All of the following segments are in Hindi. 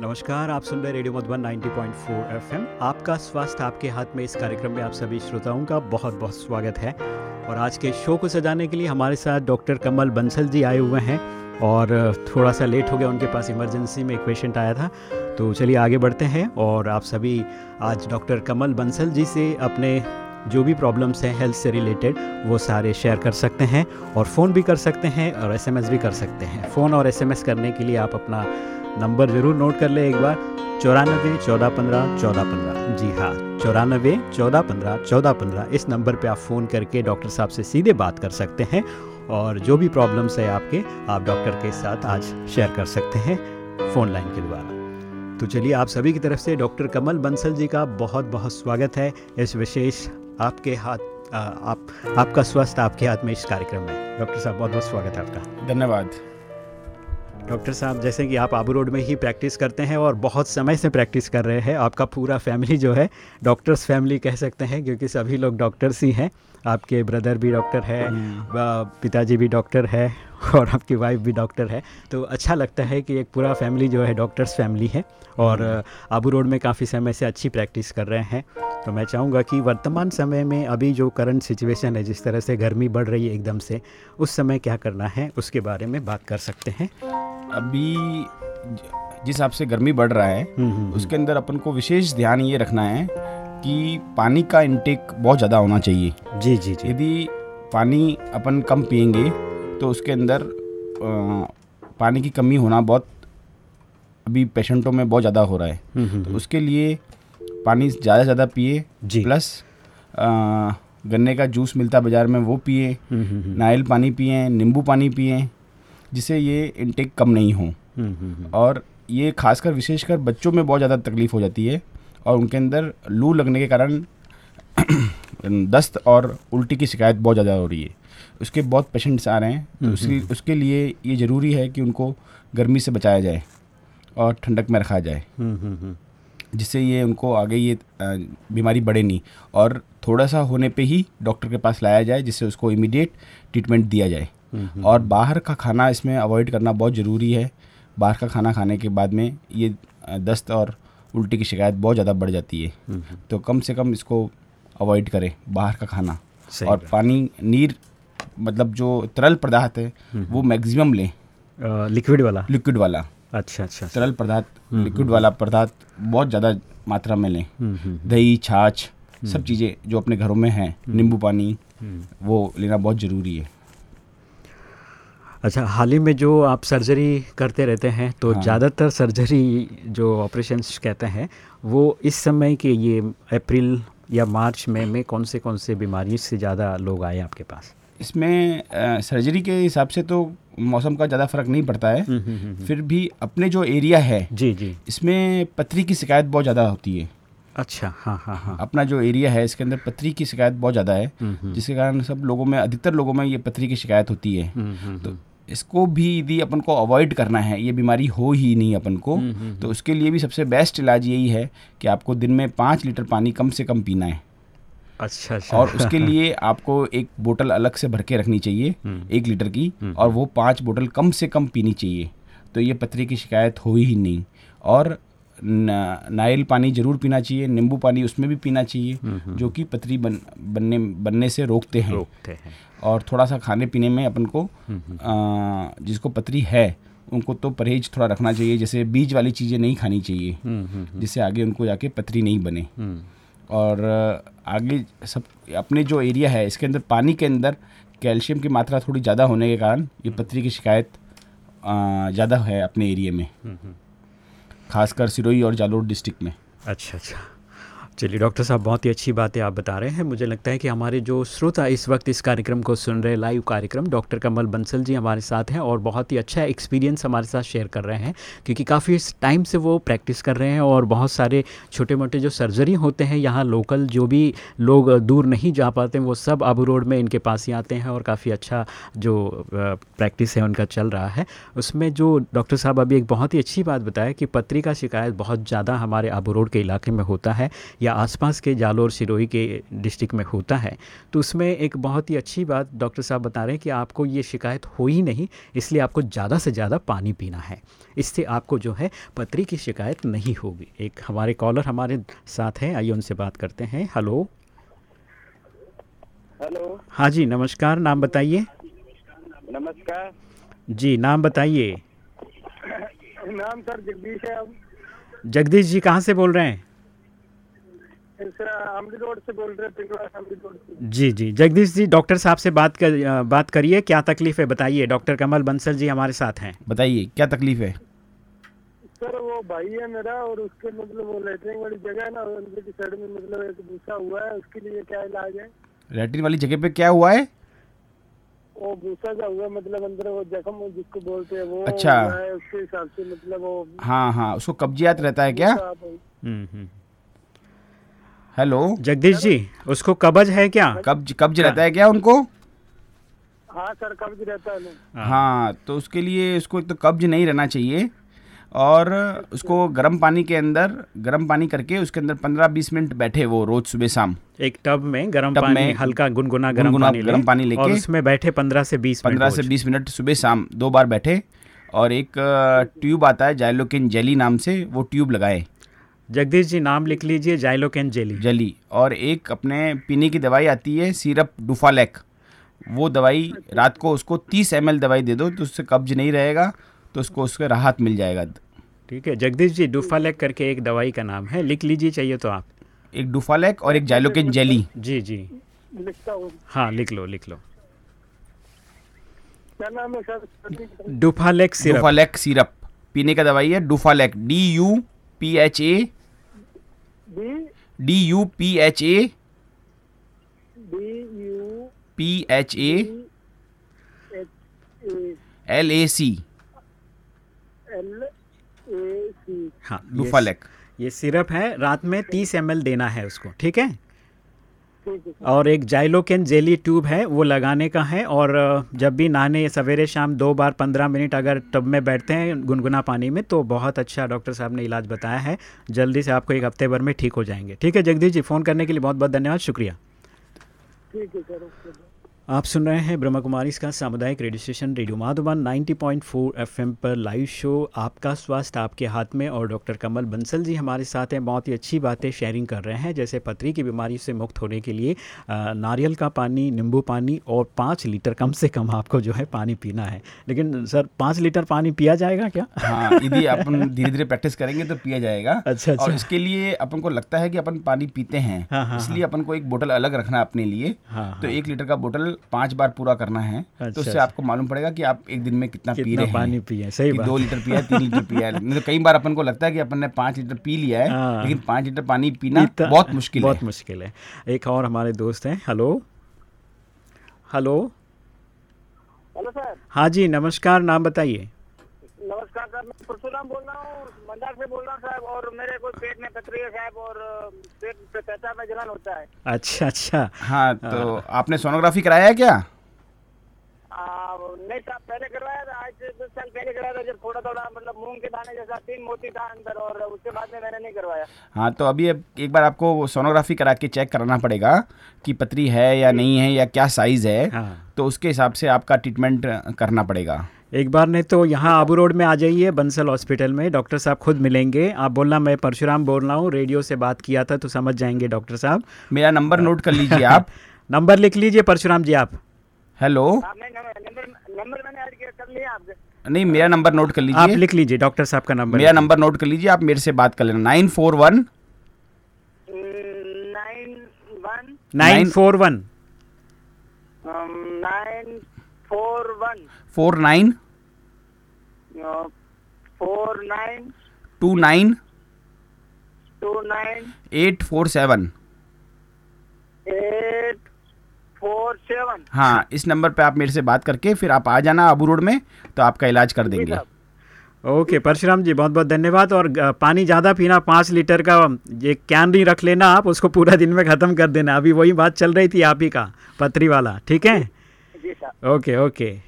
नमस्कार, आप सुन रहे रेडियो मधुबन 90.4 एफएम। आपका स्वास्थ्य आपके हाथ में इस कार्यक्रम में आप सभी श्रोताओं का बहुत बहुत स्वागत है। और आज के शो को सजाने के लिए हमारे साथ डॉक्टर कमल बंसल जी आए हुए हैं और थोड़ा सा लेट हो गया, उनके पास इमरजेंसी में एक पेशेंट आया था। तो चलिए आगे बढ़ते हैं और आप सभी आज डॉक्टर कमल बंसल जी से अपने जो भी प्रॉब्लम्स हैं, हेल्थ से रिलेटेड, वो सारे शेयर कर सकते हैं और फ़ोन भी कर सकते हैं और एसएमएस भी कर सकते हैं। फ़ोन और एसएमएस करने के लिए आप अपना नंबर ज़रूर नोट कर ले एक बार। चौरानबे चौदह, पंद्रह चौदह, पंद्रह। जी हाँ चौरानबे चौदह, पंद्रह चौदह, पंद्रह। इस नंबर पे आप फ़ोन करके डॉक्टर साहब से सीधे बात कर सकते हैं और जो भी प्रॉब्लम्स है आपके, आप डॉक्टर के साथ आज शेयर कर सकते हैं फ़ोन लाइन के द्वारा। तो चलिए आप सभी की तरफ़ से डॉक्टर कमल बंसल जी का बहुत बहुत स्वागत है इस विशेष आपके हाथ आप, आपका स्वास्थ्य आपके हाथ में इस कार्यक्रम में। डॉक्टर साहब बहुत बहुत स्वागत है आपका। धन्यवाद। डॉक्टर साहब जैसे कि आप आबू रोड में ही प्रैक्टिस करते हैं और बहुत समय से प्रैक्टिस कर रहे हैं आपका पूरा फैमिली जो है डॉक्टर्स फैमिली कह सकते हैं क्योंकि सभी लोग डॉक्टर्स ही हैं आपके ब्रदर भी डॉक्टर है हम्म। पिताजी भी डॉक्टर है और आपकी वाइफ भी डॉक्टर है तो अच्छा लगता है कि एक पूरा फैमिली जो है डॉक्टर्स फैमिली है और हम्म। आबू रोड में काफ़ी समय से अच्छी प्रैक्टिस कर रहे हैं तो मैं चाहूँगा कि वर्तमान समय में अभी जो करंट सिचुएशन है जिस तरह से गर्मी बढ़ रही है एकदम से उस समय क्या करना है उसके बारे में बात कर सकते हैं अभी जिस हिसाब से गर्मी बढ़ रहा है हम्म, हम्म, उसके अंदर अपन को विशेष ध्यान ये रखना है कि पानी का इनटेक बहुत ज़्यादा होना चाहिए। जी जी जी। यदि पानी अपन कम पियेंगे तो उसके अंदर आ, पानी की कमी होना बहुत अभी पेशेंटों में बहुत ज़्यादा हो रहा है। हम्म, तो उसके लिए पानी ज़्यादा से ज़्यादा पिए प्लस गन्ने का जूस मिलता है बाज़ार में वो पिए नारियल पानी पिए नींबू पानी पिए जिससे ये इनटेक कम नहीं हो। और ये खासकर विशेषकर बच्चों में बहुत ज़्यादा तकलीफ़ हो जाती है और उनके अंदर लू लगने के कारण दस्त और उल्टी की शिकायत बहुत ज़्यादा हो रही है। उसके बहुत पेशेंट्स आ रहे हैं तो उसकी उसके लिए ये ज़रूरी है कि उनको गर्मी से बचाया जाए और ठंडक में रखा जाए। जिससे ये उनको आगे ये बीमारी बढ़े नहीं और थोड़ा सा होने पे ही डॉक्टर के पास लाया जाए जिससे उसको इमीडिएट ट्रीटमेंट दिया जाए। और बाहर का खाना इसमें अवॉइड करना बहुत ज़रूरी है। बाहर का खाना खाने के बाद में ये दस्त और उल्टी की शिकायत बहुत ज़्यादा बढ़ जाती है। तो कम से कम इसको अवॉइड करें बाहर का खाना। और पानी नीर मतलब जो तरल पदार्थ है वो मैक्सिमम लें। लिक्विड वाला? लिक्विड वाला। अच्छा अच्छा तरल पदार्थ लिक्विड वाला पदार्थ बहुत ज़्यादा मात्रा में लें। दही छाछ सब चीज़ें जो अपने घरों में हैं नींबू पानी वो लेना बहुत ज़रूरी है। अच्छा हाल ही में जो आप सर्जरी करते रहते हैं तो हाँ। ज़्यादातर सर्जरी जो ऑपरेशन कहते हैं वो इस समय के ये अप्रैल या मार्च में में कौन से कौन से बीमारी से ज़्यादा लोग आए आपके पास? इसमें आ, सर्जरी के हिसाब से तो मौसम का ज़्यादा फ़र्क नहीं पड़ता है। हम्म, हम्म, हम्म, फिर भी अपने जो एरिया है जी जी। इसमें पथरी की शिकायत बहुत ज़्यादा होती है। अच्छा हाँ हाँ हाँ। अपना जो एरिया है इसके अंदर पथरी की शिकायत बहुत ज़्यादा है जिसके कारण सब लोगों में अधिकतर लोगों में ये पथरी की शिकायत होती है। तो इसको भी यदि अपन को अवॉइड करना है ये बीमारी हो ही नहीं अपन को हम्म, हम्म, तो हम्म। उसके लिए भी सबसे बेस्ट इलाज यही है कि आपको दिन में पाँच लीटर पानी कम से कम पीना है। अच्छा अच्छा। और उसके लिए आपको एक बोतल अलग से भर के रखनी चाहिए एक लीटर की और वो पाँच बोतल कम से कम पीनी चाहिए। तो ये पथरी की शिकायत हो ही नहीं। और नारियल पानी ज़रूर पीना चाहिए नींबू पानी उसमें भी पीना चाहिए जो कि पथरी बन बनने बनने से रोकते हैं। रोकते हैं। और थोड़ा सा खाने पीने में अपन को आ, जिसको पतरी है उनको तो परहेज थोड़ा रखना चाहिए जैसे बीज वाली चीज़ें नहीं खानी चाहिए जिससे आगे उनको जाके पथरी नहीं बने। और आगे सब अपने जो एरिया है इसके अंदर पानी के अंदर कैल्शियम की मात्रा थोड़ी ज़्यादा होने के कारण ये पतरी की शिकायत ज़्यादा है अपने एरिया में। खासकर सिरोही और जालोर डिस्ट्रिक्ट में। अच्छा अच्छा। चलिए, डॉक्टर साहब, बहुत ही अच्छी बातें आप बता रहे हैं। मुझे लगता है कि हमारे जो श्रोता इस वक्त इस कार्यक्रम को सुन रहे लाइव कार्यक्रम, डॉक्टर कमल बंसल जी हमारे साथ हैं और बहुत ही अच्छा एक्सपीरियंस हमारे साथ शेयर कर रहे हैं, क्योंकि काफ़ी टाइम से वो प्रैक्टिस कर रहे हैं और बहुत सारे छोटे मोटे जो सर्जरी होते हैं, यहाँ लोकल जो भी लोग दूर नहीं जा पाते वो सब आबू रोड में इनके पास ही आते हैं और काफ़ी अच्छा जो प्रैक्टिस है उनका चल रहा है। उसमें जो डॉक्टर साहब अभी एक बहुत ही अच्छी बात बताया कि पत्री का शिकायत बहुत ज़्यादा हमारे आबू रोड के इलाके में होता है। या आसपास के जालोर सिरोही के डिस्ट्रिक्ट में होता है तो उसमें एक बहुत ही अच्छी बात डॉक्टर साहब बता रहे हैं कि आपको ये शिकायत हो ही नहीं इसलिए आपको ज़्यादा से ज़्यादा पानी पीना है। इससे आपको जो है पथरी की शिकायत नहीं होगी। एक हमारे कॉलर हमारे साथ हैं आइए उनसे बात करते हैं। हेलो। हेलो। हाँ जी नमस्कार नाम बताइए। नमस्कार। जी नाम बताइए। नाम सर जगदीश है। जगदीश जी कहाँ से बोल रहे हैं? रोड से बोल रहे हैं जी जी। जगदीश जी डॉक्टर साहब से बात कर बात करिए क्या तकलीफ़ है? बताइए डॉक्टर कमल बंसल जी हमारे साथ हैं। बताइए क्या तकलीफ़ है? सर वो भाई है मेरा और उसके मतलब वो लेटरिंग वाली जगह है ना अंदर की साइड में मतलब एक भूसा हुआ है उसके लिए क्या इलाज है? लेटरिन वाली जगह पे क्या हुआ है? वो भूसा सा हुआ मतलब अंदर वो जख्म जिसको बोलते हैं वो अच्छा। है उसके हिसाब से मतलब वो हाँ हाँ उसको कब्जियात रहता है क्या? हम्म, हम्म। हेलो। जगदीश जी उसको कब्ज है क्या? कब्ज कब्ज रहता है क्या उनको? हाँ सर कब्ज रहता है हाँ। तो उसके लिए उसको एक तो कब्ज नहीं रहना चाहिए और उसको गर्म पानी के अंदर गर्म पानी करके उसके अंदर पंद्रह बीस मिनट बैठे वो रोज सुबह शाम। एक टब में गर्म टब पानी में हल्का गुनगुना गर्म गुनगुना पानी गर्म पानी लेके और उसमें बैठे पंद्रह से बीस मिनट पंद्रह से रोज। बीस मिनट सुबह शाम दो बार बैठे और एक ट्यूब आता है जाइलोकिन जेली नाम से वो ट्यूब लगाए। जगदीश जी नाम लिख लीजिए जाइलोकेन जेली। जली और एक अपने पीने की दवाई आती है सिरप डुफालेक। वो दवाई रात को उसको तीस एम दवाई दे दो तो उससे कब्ज नहीं रहेगा तो उसको उसके राहत मिल जाएगा। ठीक है जगदीश जी डुफालेक करके एक दवाई का नाम है लिख लीजिए चाहिए तो आप। एक डुफालेक और एक जाइलोकिन जेली जी जी। लिखता हूँ। हाँ लिख लो लिख लो। डुफालेक सिरप। डुफालेक सिरप। पीने का दवाई है Duphalac D U P H A D D U P H A D U P H A L A C L A C हाँ लुफालेक ये सिरप है रात में तीस एम एल देना है उसको ठीक है? और एक जाइलोकेन जेली ट्यूब है, वो लगाने का है और जब भी नहाने सवेरे शाम दो बार पंद्रह मिनट अगर टब में बैठते हैं गुनगुना पानी में तो बहुत अच्छा डॉक्टर साहब ने इलाज बताया है। जल्दी से आपको एक हफ़्ते भर में ठीक हो जाएँगे। ठीक है जगदीश जी, फ़ोन करने के लिए बहुत बहुत धन्यवाद, शुक्रिया। ठीक है आप सुन रहे हैं ब्रह्मा कुमारी इसका सामुदायिक radio station radio Madhuban 90.4 FM पर लाइव शो आपका स्वास्थ्य आपके हाथ में और डॉक्टर कमल बंसल जी हमारे साथ हैं। बहुत ही अच्छी बातें शेयरिंग कर रहे हैं जैसे पथरी की बीमारी से मुक्त होने के लिए नारियल का पानी नींबू पानी और पाँच लीटर कम से कम आपको जो है पानी पीना है। लेकिन सर पाँच लीटर पानी पिया जाएगा क्या? हाँ यदि अपन धीरे धीरे प्रैक्टिस करेंगे तो पिया जाएगा। अच्छा, अच्छा। और इसके लिए अपन को लगता है कि अपन पानी पीते हैं। हाँ, हाँ, इसलिए अपन को एक बोतल अलग रखना अपने लिए। तो एक लीटर का बोतल पाँच बार पूरा करना है अच्छा, तो उससे अच्छा। आपको मालूम पड़ेगा कि आप एक दिन में कितना कितना पी रहे पानी पिए सही कि बात। दो लीटर पिया है तीन लीटर पिया नहीं तो कई बार अपन को लगता है कि अपन ने पाँच लीटर पी लिया है हाँ। लेकिन पाँच लीटर पानी पीना बहुत मुश्किल बहुत मुश्किल है। एक और हमारे दोस्त हैं। हेलो। हेलो। Hello sir. हाँ जी नमस्कार नाम बताइए। नमस्कार सर मैं परशुराम बोल रहा हूँ मंदार से बोल रहा हूँ साहब और मेरे को पेट में पथरी है साहब और पेट पे पेशाब में जलन होता है। अच्छा अच्छा। हाँ तो आ, आपने सोनोग्राफी कराया क्या? आ, नहीं साहब पहले करवाया था आज से दस साल पहले कराया था जब थोड़ा थोड़ा मतलब मूंग के दाने जैसा तीन मोती था अंदर और उसके बाद में मैंने नहीं करवाया। हाँ तो अभी अब एक बार आपको सोनोग्राफी करा के चेक कराना पड़ेगा कि पतरी है या नहीं है या क्या साइज़ है। हाँ। तो उसके हिसाब से आपका ट्रीटमेंट करना पड़ेगा। एक बार नहीं तो यहाँ आबू रोड में आ जाइए बंसल हॉस्पिटल में। डॉक्टर साहब खुद मिलेंगे। आप बोलना मैं परशुराम बोल रहा हूँ। रेडियो से बात किया था तो समझ जाएँगे डॉक्टर साहब। मेरा नंबर नोट कर लीजिए आप। नंबर लिख लीजिए परशुराम जी आप। हेलो। आप नहीं नंबर नंबर नंबर मैंने ऐड किया कर लिया आपके नहीं मेरा नंबर नोट कर लीजिए। आप लिख लीजिए डॉक्टर साहब का नंबर मेरा नंबर नोट कर लीजिए आप मेरे से बात कर लेना। Nine four one nine one. Nine four one. Nine four one. Four nine? Four nine two nine? Two nine. Eight four seven? Eight four seven. हाँ इस नंबर पे आप मेरे से बात करके फिर आप आ जाना आबू रोड में तो आपका इलाज कर देंगे। ओके परशुराम जी बहुत बहुत धन्यवाद और पानी ज़्यादा पीना पाँच लीटर का ये कैन नहीं रख लेना आप उसको पूरा दिन में ख़त्म कर देना। अभी वही बात चल रही थी आप ही का पथरी वाला ठीक है? जी सर। Okay okay.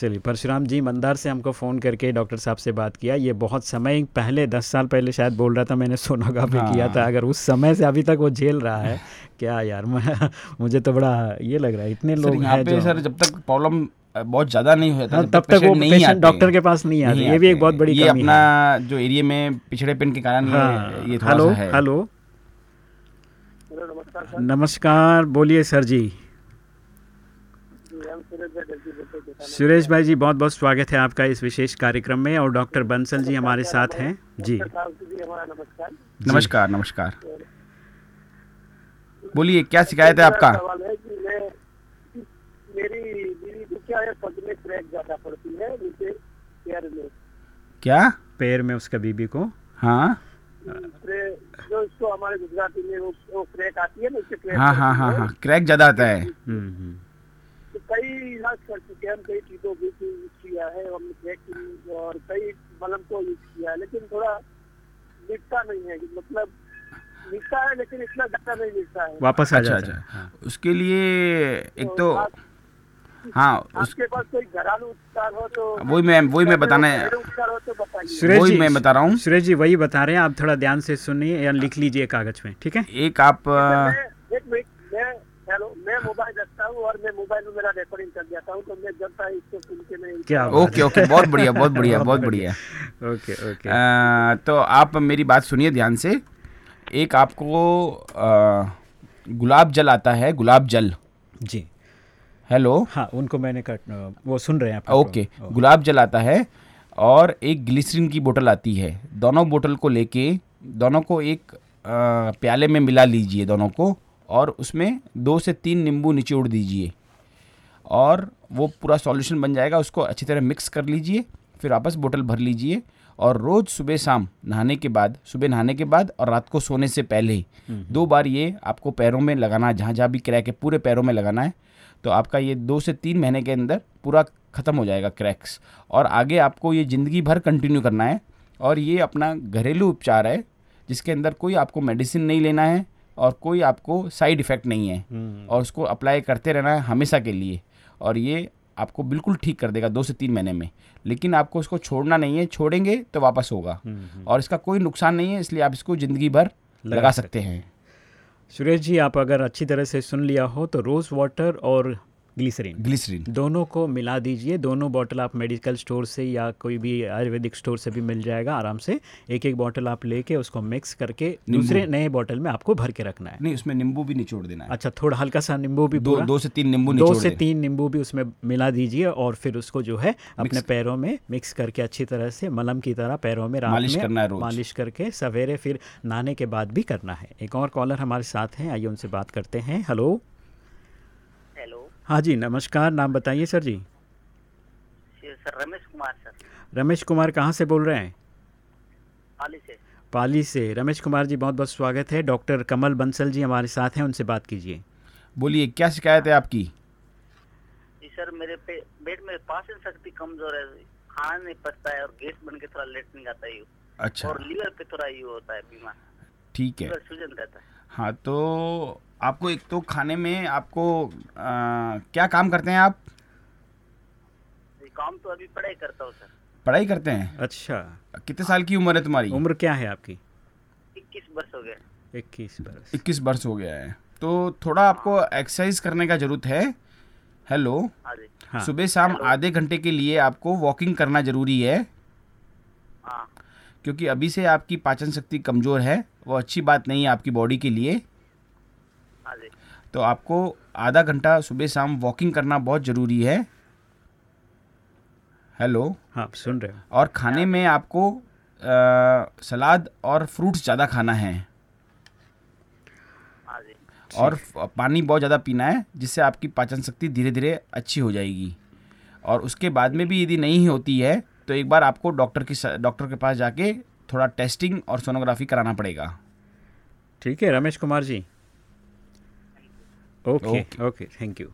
चलिए परशुराम जी मंदार से हमको फ़ोन करके डॉक्टर साहब से बात किया। ये बहुत समय पहले दस साल पहले शायद बोल रहा था मैंने सोनोग्राफी हाँ। किया था। अगर उस समय से अभी तक वो झेल रहा है क्या यार मैं मुझे तो बड़ा ये लग रहा है इतने लोग हैं जो सर जब तक प्रॉब्लम बहुत ज़्यादा नहीं हो जाता हाँ, तब तक वो नहीं डॉक्टर के पास नहीं आते ये भी एक बहुत बड़ी ये अपना जो एरिया में पिछड़ेपन के कारण हाँ ये हेलो हेलो। नमस्कार नमस्कार बोलिए सर जी। सुरेश भाई जी बहुत बहुत स्वागत है आपका इस विशेष कार्यक्रम में और डॉक्टर बंसल जी हमारे साथ हैं। जी। नमस्कार नमस्कार। नमस्कार बोलिए क्या शिकायत है आपका? क्या? है पद में क्रैक ज़्यादा पड़ती है पैर में क्या पैर में उसका बीबी को। हाँ। जो इसको हमारे गुजराती में वो, वो क्रैक आती है ना उससे क्रैक हाँ हाँ। हाँ हाँ। क्रैक ज़्यादा आता है। हम्म, हम्म। कई इलाज कर चुके हैं हम कई चीज़ों को यूज़ किया है हमने क्रैक और कई मलम को यूज़ किया है लेकिन थोड़ा मिटता नहीं है मतलब मिटता है लेकिन इतना ज़्यादा नहीं मिटता है। वापस आ अच्छा जाता है। अच्छा। हाँ। उसके लिए एक तो आप- हाँ उस आपके पास कोई घरेलू उपचार हो तो वही मैं वही मैं बताने घरेलू तो सुरेश वही जी मैं बता रहा हूँ। सुरेश जी वही बता रहे हैं आप थोड़ा ध्यान से सुनिए या लिख लीजिए कागज़ में ठीक है? एक आप मैं एक मिनट मैं हेलो मैं मोबाइल रखता हूँ और मैं मोबाइल में मेरा रिकॉर्डिंग कर जाता हूँ तो मैं जब तक इसको सुन के मैं क्या ओके ओके बहुत बढ़िया बहुत बढ़िया बहुत बढ़िया। Okay okay. तो आप मेरी बात सुनिए ध्यान से। एक आपको गुलाब जल आता है गुलाब जल। जी। हेलो। हाँ उनको मैंने कट वो सुन रहे हैं ओके गुलाब जल आता है और एक ग्लिसरीन की बोतल आती है। दोनों बोतल को लेके दोनों को एक प्याले में मिला लीजिए दोनों को। और उसमें दो से तीन नींबू निचोड़ दीजिए। और वो पूरा सॉल्यूशन बन जाएगा उसको अच्छी तरह मिक्स कर लीजिए फिर वापस बोतल भर लीजिए। और रोज़ सुबह शाम नहाने के बाद सुबह नहाने के बाद और रात को सोने से पहले ही दो बार ये आपको पैरों में लगाना है जहाँ जहाँ भी क्रैक है पूरे पैरों में लगाना है तो आपका ये दो से तीन महीने के अंदर पूरा ख़त्म हो जाएगा क्रैक्स और आगे आपको ये ज़िंदगी भर कंटिन्यू करना है। और ये अपना घरेलू उपचार है जिसके अंदर कोई आपको मेडिसिन नहीं लेना है और कोई आपको साइड इफ़ेक्ट नहीं है। हम्म, और उसको अप्लाई करते रहना है हमेशा के लिए। और ये आपको बिल्कुल ठीक कर देगा दो से तीन महीने में। लेकिन आपको उसको छोड़ना नहीं है छोड़ेंगे तो वापस होगा। हम्म, और इसका कोई नुकसान नहीं है इसलिए आप इसको ज़िंदगी भर लगा लगा सकते हैं। सुरेश जी आप अगर अच्छी तरह से सुन लिया हो तो रोज़ वाटर और ग्लिसरीन। ग्लिसरीन। दोनों को मिला दीजिए। दोनों बॉटल आप मेडिकल स्टोर से या कोई भी आयुर्वेदिक स्टोर से भी मिल जाएगा आराम से। एक एक बॉटल आप लेके उसको मिक्स करके दूसरे नए बॉटल में आपको भर के रखना है। नहीं उसमें नींबू भी निचोड़ देना है। अच्छा थोड़ा हल्का सा नींबू भी दो दो से तीन नींबू दो से तीन नींबू भी उसमें मिला दीजिए और फिर उसको जो है अपने पैरों में मिक्स करके अच्छी तरह से मलम की तरह पैरों में मालिश करना है मालिश करके सवेरे फिर नहाने के बाद भी करना है। एक और कॉलर हमारे साथ हैं आइए उनसे बात करते हैं। हेलो हाँ जी नमस्कार नाम बताइए sir ji. Sir Ramesh Kumar sir. Ramesh Kumar कहाँ से बोल रहे हैं? हाली से। पाली से। रमेश कुमार जी बहुत बहुत स्वागत है। डॉक्टर कमल बंसल जी हमारे साथ हैं उनसे बात कीजिए। बोलिए क्या शिकायत है आपकी? जी सर मेरे पे पेट में पाचन शक्ति कमज़ोर है। खाना नहीं पचता है और गैस बन के थोड़ा लेटरिंग आता है। अच्छा। और लीवर पे थोड़ा यू होता है बीमार। ठीक है। सूजन रहता है। हाँ तो आपको एक तो खाने में आपको आ, क्या काम करते हैं आप? काम तो अभी पढ़ाई करता हूँ सर। पढ़ाई करते हैं? अच्छा। कितने साल की उम्र है तुम्हारी? उम्र क्या है आपकी? इक्कीस वर्ष हो गया इक्कीस बरस इक्कीस वर्ष हो गया है। तो थोड़ा आपको एक्सरसाइज करने का ज़रूरत है। हेलो हाँ हाँ। सुबह शाम आधे घंटे के लिए आपको वॉकिंग करना ज़रूरी है। हाँ। क्योंकि अभी से आपकी पाचन शक्ति कमज़ोर है। वो अच्छी बात नहीं है आपकी बॉडी के लिए। तो आपको आधा घंटा सुबह शाम वॉकिंग करना बहुत ज़रूरी है। हेलो हाँ सुन रहे हो। और खाने में आपको अ, सलाद और फ्रूट्स ज़्यादा खाना है। हाँ और पानी बहुत ज़्यादा पीना है जिससे आपकी पाचन शक्ति धीरे धीरे अच्छी हो जाएगी। और उसके बाद में भी यदि नहीं होती है तो एक बार आपको डॉक्टर की डॉक्टर के पास जाके थोड़ा टेस्टिंग और सोनोग्राफी कराना पड़ेगा। ठीक है Ramesh Kumar ji. Okay okay. Thank you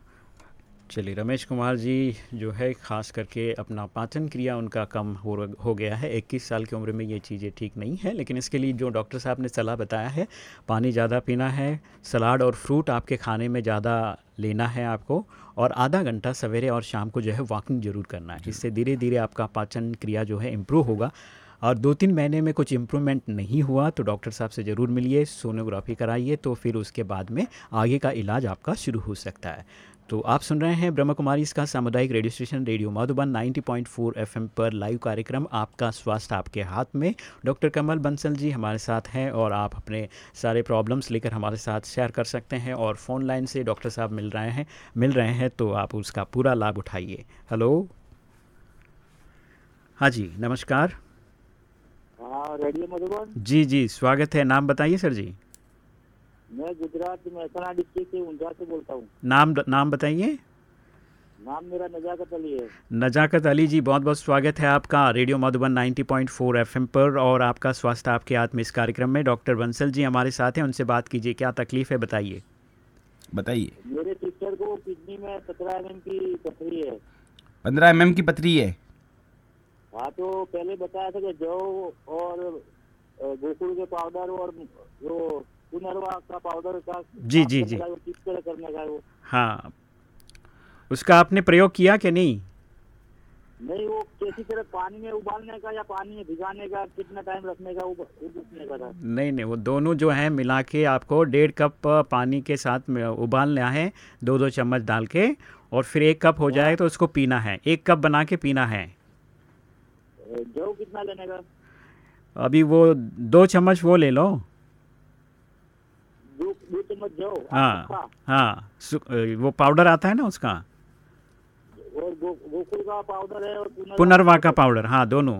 चलिए रमेश कुमार जी जो है ख़ास करके अपना पाचन क्रिया उनका कम हो हो गया है। 21 साल की उम्र में ये चीज़ें ठीक नहीं है लेकिन इसके लिए जो डॉक्टर साहब ने सलाह बताया है पानी ज़्यादा पीना है सलाद और फ्रूट आपके खाने में ज़्यादा लेना है आपको और आधा घंटा सवेरे और शाम को जो है वॉकिंग ज़रूर करना है। इससे धीरे धीरे आपका पाचन क्रिया जो है इम्प्रूव होगा। और दो तीन महीने में कुछ इम्प्रूवमेंट नहीं हुआ तो डॉक्टर साहब से ज़रूर मिलिए सोनोग्राफी कराइए तो फिर उसके बाद में आगे का इलाज आपका शुरू हो सकता है। तो आप सुन रहे हैं ब्रह्म कुमारी इसका सामुदायिक radio station radio Madhuban 90.4 FM पर लाइव कार्यक्रम आपका स्वास्थ्य आपके हाथ में। डॉक्टर कमल बंसल जी हमारे साथ हैं और आप अपने सारे प्रॉब्लम्स लेकर हमारे साथ शेयर कर सकते हैं और फ़ोन लाइन से डॉक्टर साहब मिल रहे हैं, मिल रहे हैं तो आप उसका पूरा लाभ उठाइए। हेलो हाँ जी, नमस्कार। हाँ रेडियो मधुबन? जी जी स्वागत है। नाम बताइए सर जी। मैं गुजरात मेहसाणा डिस्ट्रिक्ट के ऊँचा से बोलता हूँ। नाम नाम बताइए। नाम मेरा नजाकत अली है। नजाकत अली जी बहुत बहुत स्वागत है आपका रेडियो मधुबन 90.4 एफएम पर और आपका स्वास्थ्य आपके हाथ में इस कार्यक्रम में। डॉक्टर बंसल जी हमारे साथ हैं उनसे बात कीजिए क्या तकलीफ़ है बताइए। बताइए। मेरे सिस्टर को किडनी में सत्रह एम की पथरी है। पंद्रह एम की पथरी है? हाँ तो पहले बताया था कि जौ और गोकुल के पाउडर और वो पुनर्वा का पाउडर का जी, जी, जी। किस तरह करने का वो? हाँ। उसका आपने प्रयोग किया कि नहीं? नहीं वो किसी तरह पानी में उबालने का या पानी में भिगाने का कितना टाइम रखने का वो वो का था। नहीं नहीं वो दोनों जो है मिला के आपको डेढ़ कप पानी के साथ में उबालना है दो दो चम्मच डाल के और फिर एक कप हो जाए तो उसको पीना है। एक कप बना के पीना है। जौ कितना लेने का? अभी वो दो चम्मच वो ले लो। दो दो चम्मच जौ? हाँ हाँ वो पाउडर आता है ना उसका? और गो, गोकुल का पाउडर है और पुनर्वा का पाउडर? हाँ दोनों।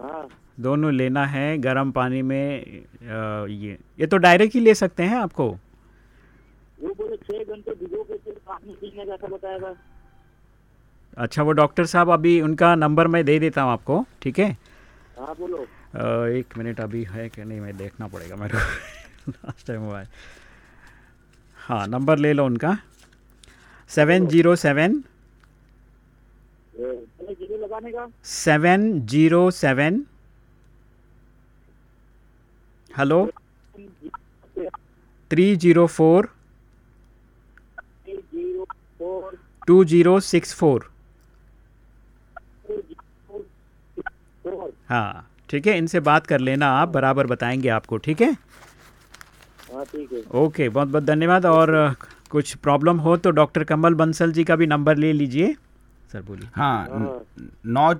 हाँ। दोनों लेना है गर्म पानी में ये ये तो डायरेक्ट ही ले सकते हैं आपको। वो बोले घंटे भिगो के पानी पीने का था? अच्छा वो डॉक्टर साहब अभी उनका नंबर मैं दे देता हूँ आपको ठीक है? हाँ बोलो। एक मिनट अभी है कि नहीं मैं देखना पड़ेगा मेरे को। लास्ट टाइम हुआ है। हाँ नंबर ले लो उनका। Seven zero seven. Seven zero seven. Hello? Three zero four. Two zero six four four हाँ ठीक है इनसे बात कर लेना आप बराबर बताएँगे आपको ठीक है? हाँ ठीक है। ओके बहुत बहुत धन्यवाद और कुछ प्रॉब्लम हो तो डॉक्टर कमल बंसल जी का भी नंबर ले लीजिए। सर बोलिए। हाँ हाँ। नौ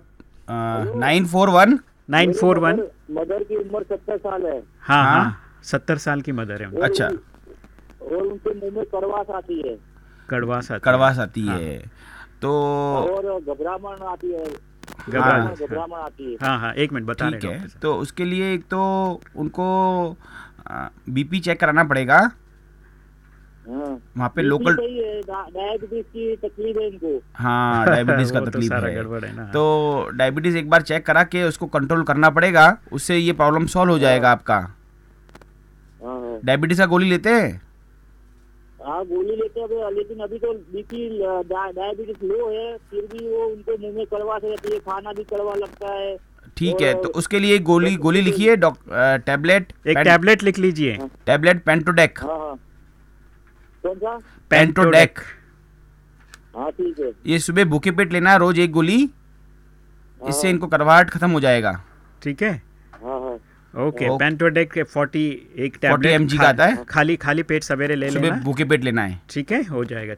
nine four one. Nine four one. Mother- की उम्र सत्तर साल है। हाँ हाँ। हाँ। सत्तर साल की मदर है अच्छा। और उनके मुँह में कड़वास आती है। कड़वा सा कड़वास आती हाँ। है। तो और घबराहट आती है। घबराहट, घबराहट आती है हाँ हाँ एक मिनट बता रहे ठीक है तो उसके लिए एक तो उनको बीपी चेक कराना पड़ेगा। वहाँ पे लोकल है डायबिटीज़ की तकलीफ़ है इनको। हाँ डायबिटीज़ का तो तकलीफ़ है। है तो डायबिटीज़ एक बार चेक करा के उसको कंट्रोल करना पड़ेगा उससे ये प्रॉब्लम सॉल्व हो जाएगा आपका। डायबिटीज़ का गोली लेते हैं? हाँ गोली लेते हैं लेकिन अभी तो बीपी डायबिटीज़ लो है फिर भी वो उनको मुँह में कड़वा से रहती है खाना भी कड़वा लगता है। ठीक है तो उसके लिए गोली गोली लिखिए डॉक टैबलेट एक टैबलेट लिख लीजिए। टैबलेट पेंटोडेक हाँ हाँ। कौन सा? पेंटोडेक हाँ ठीक है। ये सुबह भूखे पेट लेना है रोज एक गोली। इससे इनको करवाहट खत्म हो जाएगा। ठीक है हाँ हाँ? ओके। पेंटोडेक के 40 एक 40 टैबलेट mg का आता है। खाली खाली पेट सवेरे ले लेना। भूखे पेट लेना है। ठीक है? हो जाएगा।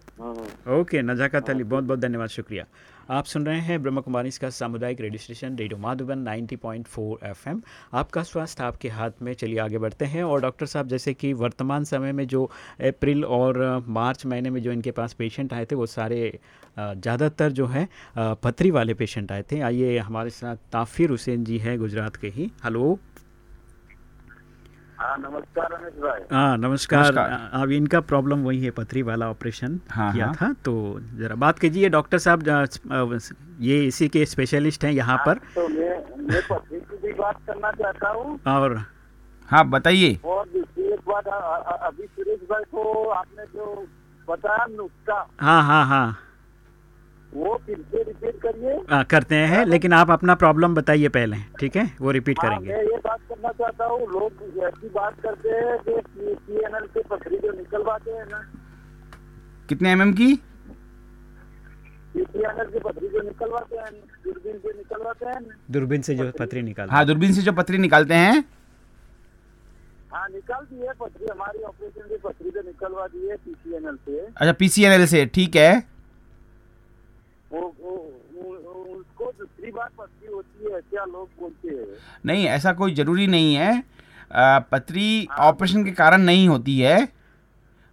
ओके नजाकत अली बहुत बहुत धन्यवाद शुक्रिया। आप सुन रहे हैं ब्रह्म कुमारी इसका सामुदायिक radio station radio Madhuban 90.4 FM आपका स्वास्थ्य आपके हाथ में चलिए आगे बढ़ते हैं। और डॉक्टर साहब जैसे कि वर्तमान समय में जो अप्रैल और मार्च महीने में जो इनके पास पेशेंट आए थे वो सारे ज़्यादातर जो है पथरी वाले पेशेंट आए थे। आइए हमारे साथ ताफिर हुसैन जी हैं गुजरात के ही। हेलो। हाँ नमस्कार हाँ नमस्कार। नमस्कार। अब इनका प्रॉब्लम वही है पथरी वाला ऑपरेशन हाँ, किया हाँ। था तो जरा बात कीजिए डॉक्टर साहब ये इसी के स्पेशलिस्ट हैं यहाँ पर। तो मैं मैं पत्नी की भी बात करना चाहता हूँ। और? हाँ बताइए। और दूसरी एक बात अभी सुरेश भाई को आपने जो बताया नुस्खा हाँ हाँ हाँ। वो फिर से रिपीट करिए। करते हैं लेकिन आप अपना प्रॉब्लम बताइए पहले ठीक है? वो रिपीट हाँ, करेंगे। मैं ये बात करना चाहता हूँ लोग ऐसी बात करते हैं कि से पथरी जो निकलवाते हैं ना। कितने एम की? पीएनएल से जो निकलवाते हैं दूरबीन से निकलवाते हैं दूरबीन से जो पथरी निकाल हाँ दूरबीन से जो पथरी निकालते हैं। हाँ निकाल दी है पथरी हमारी ऑपरेशन से पथरी जो निकलवा दी है पीसीएनएल से। अच्छा पीसीएनएल से ठीक है वो, वो, वो, वो उसको दूसरी बार क्या लोग बोलते हैं। नहीं ऐसा कोई ज़रूरी नहीं है। पथरी ऑपरेशन के कारण नहीं होती है।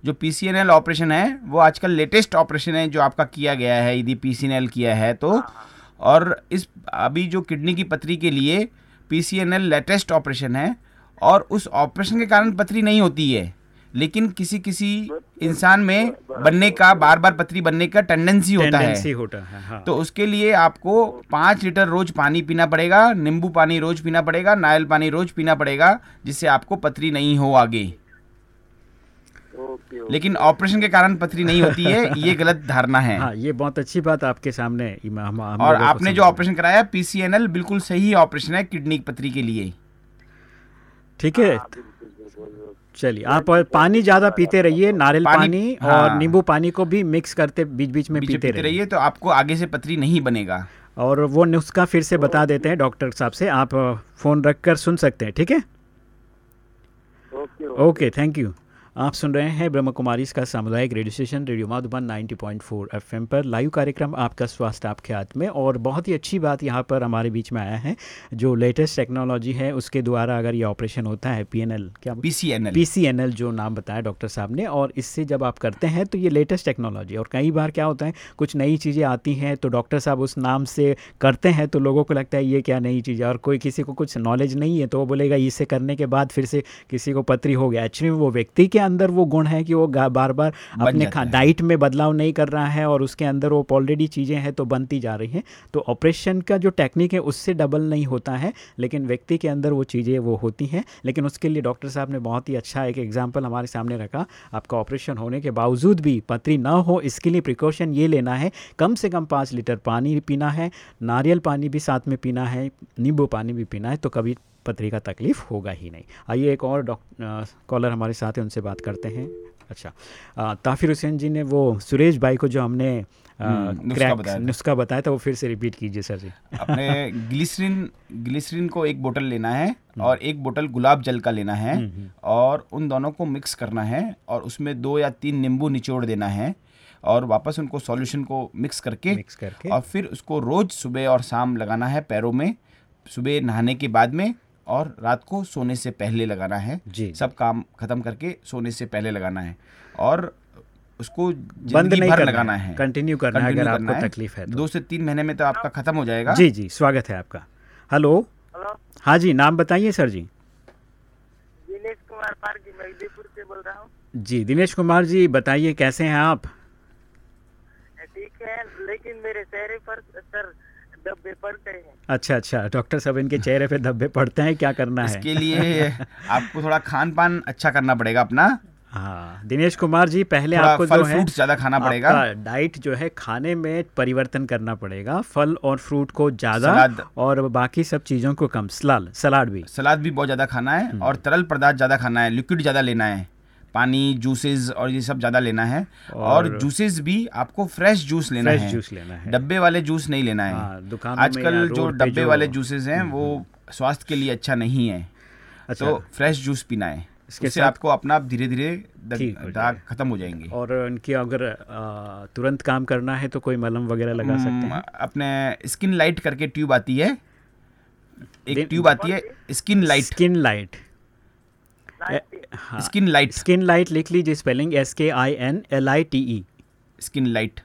जो पीसीएनएल ऑपरेशन है वो आजकल लेटेस्ट ऑपरेशन है जो आपका किया गया है यदि पीसीएनएल किया है तो। और इस अभी जो किडनी की पथरी के लिए पीसीएनएल लेटेस्ट ऑपरेशन है और उस ऑपरेशन के कारण पथरी नहीं होती है लेकिन किसी किसी इंसान में बनने का बार बार पथरी बनने का टेंडेंसी होता है। होता है हाँ। तो उसके लिए आपको पाँच लीटर रोज पानी पीना पड़ेगा नींबू पानी रोज पीना पड़ेगा नारियल पानी रोज पीना पड़ेगा जिससे आपको पथरी नहीं हो आगे। Okay okay. लेकिन ऑपरेशन के कारण पथरी नहीं होती है ये गलत धारणा है। हाँ ये बहुत अच्छी बात आपके सामने हम, हम और आपने जो ऑपरेशन कराया पीसीएनएल बिल्कुल सही ऑपरेशन है किडनी पथरी के लिए। ठीक है। हाँ। चलिए आप और पानी ज़्यादा पीते रहिए नारियल पानी- पानी, और हाँ। नींबू पानी को भी मिक्स करते बीच बीच में बीच पीते पीते रहिए तो आपको आगे से पथरी नहीं बनेगा और वो नुस्खा फिर से बता देते हैं डॉक्टर साहब से आप फ़ोन रख कर सुन सकते हैं ठीक है ओके ओके थैंक यू आप सुन रहे हैं ब्रह्म कुमारी का सामुदायिक radio station radio Madhuban 90.4 FM पर। लाइव कार्यक्रम आपका स्वास्थ्य आपके हाथ में और बहुत ही अच्छी बात यहाँ पर हमारे बीच में आया है जो लेटेस्ट टेक्नोलॉजी है उसके द्वारा अगर ये ऑपरेशन होता है पीएनएल क्या पीसीएनएल पीसीएनएल जो नाम बताया डॉक्टर साहब ने और इससे जब आप करते हैं तो ये लेटेस्ट टेक्नोलॉजी और कई बार क्या होता है कुछ नई चीज़ें आती हैं तो डॉक्टर साहब उस नाम से करते हैं तो लोगों को लगता है ये क्या नई चीज़ है? और कोई किसी को कुछ नॉलेज नहीं है तो वो बोलेगा इसे करने के बाद फिर से किसी को पत्री हो गया। एक्चुअली वो व्यक्ति के अंदर वो गुण है कि वो बार बार अपने खा डाइट में बदलाव नहीं कर रहा है और उसके अंदर वो ऑलरेडी चीज़ें हैं तो बनती जा रही हैं। तो ऑपरेशन का जो टेक्निक है उससे डबल नहीं होता है लेकिन व्यक्ति के अंदर वो चीज़ें वो होती हैं। लेकिन उसके लिए डॉक्टर साहब ने बहुत ही अच्छा एक एग्ज़ाम्पल हमारे सामने रखा। आपका ऑपरेशन होने के बावजूद भी पथरी ना हो इसके लिए प्रिकॉशन ये लेना है कम से कम पाँच लीटर पानी पीना है नारियल पानी भी साथ में पीना है नींबू पानी भी पीना है तो कभी पथरी का तकलीफ़ होगा ही नहीं। आइए एक और डॉक्टर कॉलर हमारे साथ है उनसे बात करते हैं। अच्छा ताफिर हुसैन जी ने वो सुरेश भाई को जो हमने हम्म, नुस्खा बताया था। नुस्खा बताया था वो फिर से रिपीट कीजिए सर जी। अपने ग्लिसरीन ग्लिसरीन को एक बोतल लेना है और एक बोतल गुलाब जल का लेना है और उन दोनों को मिक्स करना है और उसमें दो या तीन नींबू निचोड़ देना है और वापस उनको सॉल्यूशन को मिक्स करके मिक्स करके। और फिर उसको रोज सुबह और शाम लगाना है पैरों में। सुबह नहाने के बाद में और रात को सोने से पहले लगाना है। जी। सब काम खत्म करके सोने से पहले लगाना है और उसको बंद नहीं भर करना लगाना है। कंटिन्यू करना है अगर आपको तकलीफ़ है तो। दो से तीन महीने में तो आपका खत्म हो जाएगा। जी जी स्वागत है आपका। हेलो। हाँ जी नाम बताइए सर जी। दिनेश कुमार हूँ। जी दिनेश कुमार जी बताइए कैसे हैं आप ठीक है लेकिन मेरे चेहरे पर सर धब्बे पड़ते हैं। अच्छा अच्छा डॉक्टर साहब इनके चेहरे पे धब्बे पड़ते हैं क्या करना है? इसके लिए आपको थोड़ा खान पान अच्छा करना पड़ेगा अपना। हाँ दिनेश कुमार जी पहले आपको फल जो है ज़्यादा खाना पड़ेगा। डाइट जो है खाने में परिवर्तन करना पड़ेगा फल और फ्रूट को ज़्यादा और बाकी सब चीज़ों को कम सलाद सलाद भी। सलाद भी बहुत ज़्यादा खाना है हम्म। और तरल पदार्थ ज़्यादा खाना है लिक्विड ज़्यादा लेना है। पानी जूसेस और ये सब ज़्यादा लेना है। और, और जूसेस भी आपको फ्रेश जूस लेना फ्रेश है। जूस लेना है। डब्बे वाले जूस नहीं लेना हाँ, है आजकल जो डब्बे वाले जूसेस हैं वो स्वास्थ्य के लिए अच्छा नहीं है। अच्छा। तो फ्रेश जूस पीना है। इसके इससे आपको अपना आप धीरे धीरे दाग खत्म हो जाएँगे। और इनकी अगर तुरंत काम करना है तो कोई मलम वगैरह लगा सकते हम्म, हैं? अपने स्किन लाइट करके ट्यूब आती है। एक ट्यूब आती है स्किन लाइट स्किन लाइट हाँ। Skin light. स्किन लाइट लिख लीजिए spelling S K I N L I T E skin light.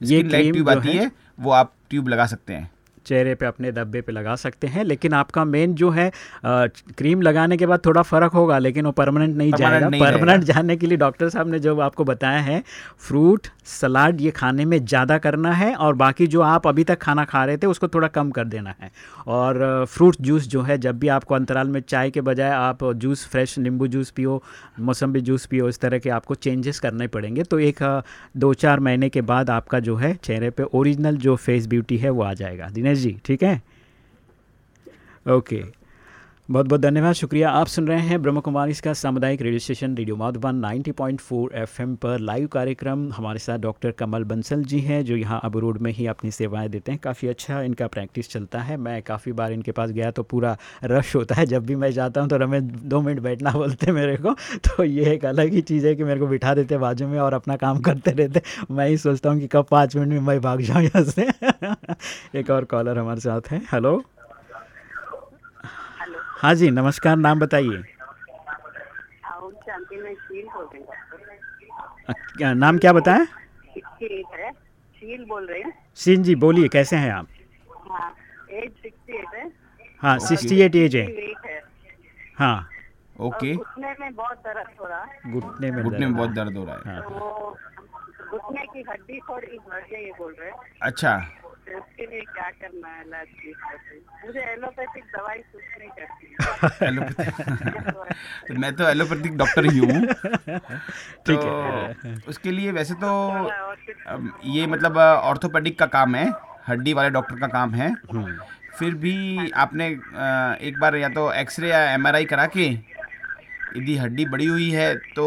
ये स्किन लाइट ट्यूब आती है। है वो आप ट्यूब लगा सकते हैं। चेहरे पे अपने धब्बे पे लगा सकते हैं लेकिन आपका मेन जो है आ, क्रीम लगाने के बाद थोड़ा फ़र्क होगा लेकिन वो परमानेंट नहीं जाएगा। परमानेंट जाने के लिए डॉक्टर साहब ने जो आपको बताया है फ्रूट सलाद ये खाने में ज़्यादा करना है और बाकी जो आप अभी तक खाना खा रहे थे उसको थोड़ा कम कर देना है। और फ्रूट जूस जो है जब भी आपको अंतराल में चाय के बजाय आप जूस फ्रेश नींबू जूस पियो मौसम्बी जूस पियो इस तरह के आपको चेंजेस करने पड़ेंगे। तो एक दो चार महीने के बाद आपका जो है चेहरे पर ओरिजिनल जो फेस ब्यूटी है वो आ जाएगा। दिनेश जी ठीक है? ओके। बहुत बहुत धन्यवाद, शुक्रिया। आप सुन रहे हैं ब्रह्म कुमारी, इसका सामुदायिक radio station, radio Madhuban 90.4 FM पर लाइव कार्यक्रम। हमारे साथ डॉक्टर कमल बंसल जी हैं, जो यहाँ अब रोड में ही अपनी सेवाएँ देते हैं। काफ़ी अच्छा इनका प्रैक्टिस चलता है। मैं काफ़ी बार इनके पास गया तो पूरा रश होता है। जब भी मैं जाता हूँ तो रमेश दो मिनट बैठना बोलते मेरे को। तो ये एक अलग ही चीज़ है कि मेरे को बिठा देते बाजू में और अपना काम करते रहते। मैं ही सोचता हूँ कि कब पाँच मिनट में मैं भाग जाऊँ यहाँ से। एक और कॉलर हमारे साथ हैं। हेलो? हाँ जी नमस्कार नाम बताइए। नाम क्या बताएँ? शील बोल रहे हैं। सीन जी बोलिए कैसे हैं आप? हाँ सिक्सटी एट एज है हाँ। ओके घुटने में बहुत दर्द हो रहा है। घुटने में घुटने में बहुत दर्द हो रहा है। हाँ। घुटने की हड्डी थोड़ी बढ़ गई बोल रहे हैं। अच्छा। उसके लिए क्या करना है इलाज मुझे एलोपैथिक दवाई सूट नहीं करती। तो मैं तो एलोपैथिक डॉक्टर ही हूँ। तो उसके लिए वैसे तो ये मतलब ऑर्थोपेडिक का काम है हड्डी वाले डॉक्टर का काम है। हम्म। फिर भी आपने एक बार या तो एक्सरे या एमआरआई करा के यदि हड्डी बड़ी हुई है तो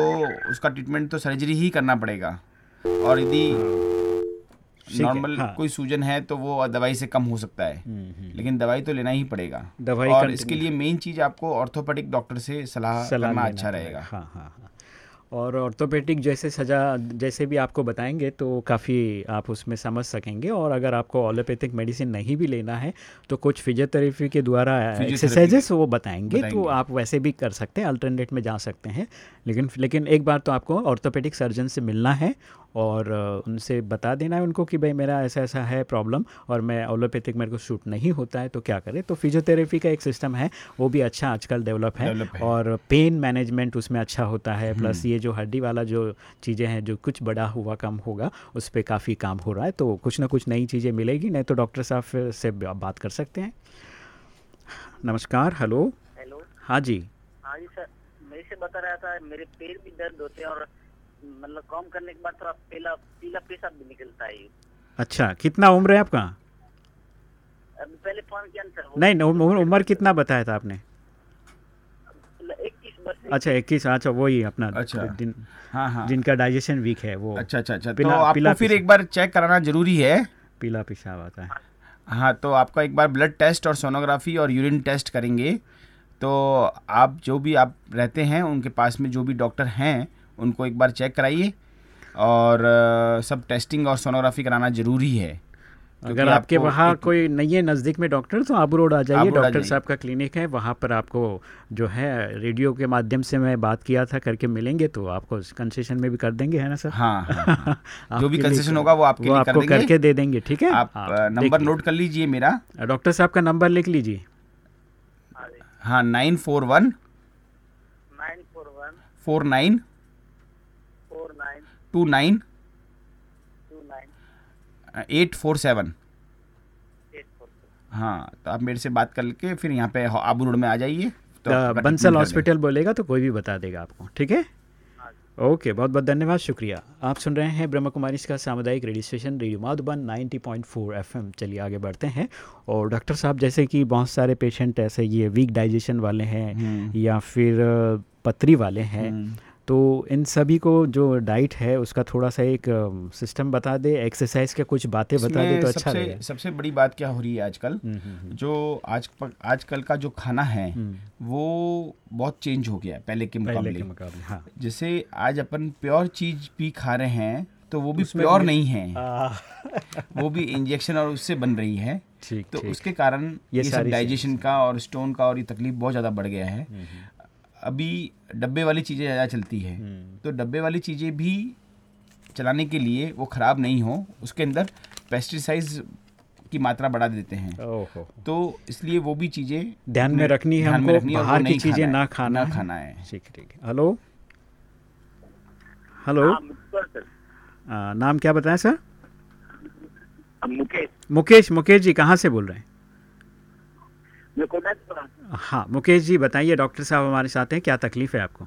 उसका ट्रीटमेंट तो सर्जरी ही करना पड़ेगा। और यदि नॉर्मल हाँ। कोई सूजन है तो वो दवाई से कम हो सकता है। हम्म, हम्म। लेकिन दवाई तो लेना ही पड़ेगा। दवाई और इसके लिए मेन चीज़ आपको ऑर्थोपेडिक डॉक्टर से सलाह, सलाह करना अच्छा रहेगा। हाँ हाँ हाँ। और ऑर्थोपेडिक जैसे सजा जैसे भी आपको बताएँगे तो काफ़ी आप उसमें समझ सकेंगे। और अगर आपको ऑलोपैथिक मेडिसिन नहीं भी लेना है तो कुछ फिजियोथेरेपी के द्वारा एक्सरसाइजेस वो बताएँगे, बताएँगे। तो आप वैसे भी कर सकते हैं अल्टरनेट में जा सकते हैं। लेकिन लेकिन एक बार तो आपको ऑर्थोपेडिक सर्जन से मिलना है और उनसे बता देना है उनको कि भाई मेरा ऐसा ऐसा है प्रॉब्लम और मैं ओलोपैथिक मेरे को शूट नहीं होता है तो क्या करें? तो फिजियोथेरेपी का एक सिस्टम है वो भी अच्छा आजकल डेवलप है, है। और पेन मैनेजमेंट उसमें अच्छा होता है प्लस हम्म। ये जो हड्डी वाला जो चीज़ें हैं जो कुछ बड़ा हुआ कम होगा उस पर काफ़ी काम हो रहा है तो कुछ ना कुछ नई चीज़ें मिलेगी नहीं तो डॉक्टर साहब से बात कर सकते हैं। नमस्कार हेलो। हेलो। हाँ जी। हाँ जी सर मेरे से बता रहा था मेरे पैर भी दर्द होते हैं और मतलब काम करने के बाद थोड़ा पीला पीला पेशाब भी निकलता है। अच्छा कितना उम्र है आपका? अभी पहले फ़ोन किया नहीं उम्र उम्र कितना बताया था आपने? अच्छा इक्कीस अच्छा वही अपना अच्छा। दिन हाँ हाँ। जिनका डाइजेशन वीक है वो अच्छा अच्छा अच्छा। तो आपको पिला फिर एक बार चेक कराना ज़रूरी है। पीला पेशाब आता है। हाँ तो आपका एक बार ब्लड टेस्ट और सोनोग्राफी और यूरिन टेस्ट करेंगे। तो आप जो भी आप रहते हैं उनके पास में जो भी डॉक्टर हैं उनको एक बार चेक कराइए। और सब टेस्टिंग और सोनोग्राफी कराना ज़रूरी है। अगर आपके वहाँ कोई नहीं है नज़दीक में डॉक्टर तो आबू रोड आ जाइए। डॉक्टर साहब का क्लिनिक है वहाँ पर आपको जो है रेडियो के माध्यम से मैं बात किया था करके मिलेंगे तो आपको कंसेशन में भी कर देंगे है ना सर? हाँ, हाँ, हाँ। जो भी कंसेशन होगा वो आपके वो लिए आपको कर करके दे देंगे ठीक है? आप नंबर नोट कर लीजिए मेरा। डॉक्टर साहब का नंबर लिख लीजिए। हाँ nine four one. Nine four one. Four nine. Two nine. Eight four seven. हाँ तो आप मेरे से बात करके फिर यहाँ पे आबू रोड में आ जाइए तो बंसल हॉस्पिटल बोलेगा तो कोई भी बता देगा आपको ठीक है? ओके बहुत बहुत धन्यवाद शुक्रिया। आप सुन रहे हैं ब्रह्म कुमारी का सामुदायिक radio station radio Madhuban 90.4 FM. चलिए आगे बढ़ते हैं। और डॉक्टर साहब जैसे कि बहुत सारे पेशेंट ऐसे ये वीक डाइजेशन वाले हैं हम्म। या फिर पथरी वाले हैं हम्म। तो इन सभी को जो डाइट है उसका थोड़ा सा एक सिस्टम बता दे एक्सरसाइज के कुछ बातें बता दे तो अच्छा सबसे बड़ी बात क्या हो रही है आजकल? हम्म, हम्म, हम्म। जो आज आजकल का जो खाना है वो बहुत चेंज हो गया है पहले के मुकाबले, पहले के मुकाबले हाँ। जैसे आज अपन प्योर चीज़ भी खा रहे हैं तो वो भी प्योर नहीं है। वो भी इंजेक्शन और उससे बन रही है। ठीक तो ठीक। उसके कारण ये, ये सब डाइजेशन का और स्टोन का और ये तकलीफ़ बहुत ज़्यादा बढ़ गया है। अभी डब्बे वाली चीज़ें ज़्यादा चलती है। हम्म। तो डब्बे वाली चीज़ें भी चलाने के लिए वो ख़राब नहीं हो उसके अंदर पेस्टिसाइड्स की मात्रा बढ़ा देते हैं। तो इसलिए वो भी चीज़ें ध्यान में रखनी है हमको रखनी है और वो बाहर की चीज़ें ना खाना ना खाना है। ठीक है ठीक। है हेलो? हेलो? हाँ, नाम क्या बताएँ सर? मुकेश। मुकेश मुकेश जी कहाँ से बोल रहे हैं? हूँ। मुकेश जी बताइए डॉक्टर साहब हमारे साथ हैं क्या तकलीफ़ है आपको?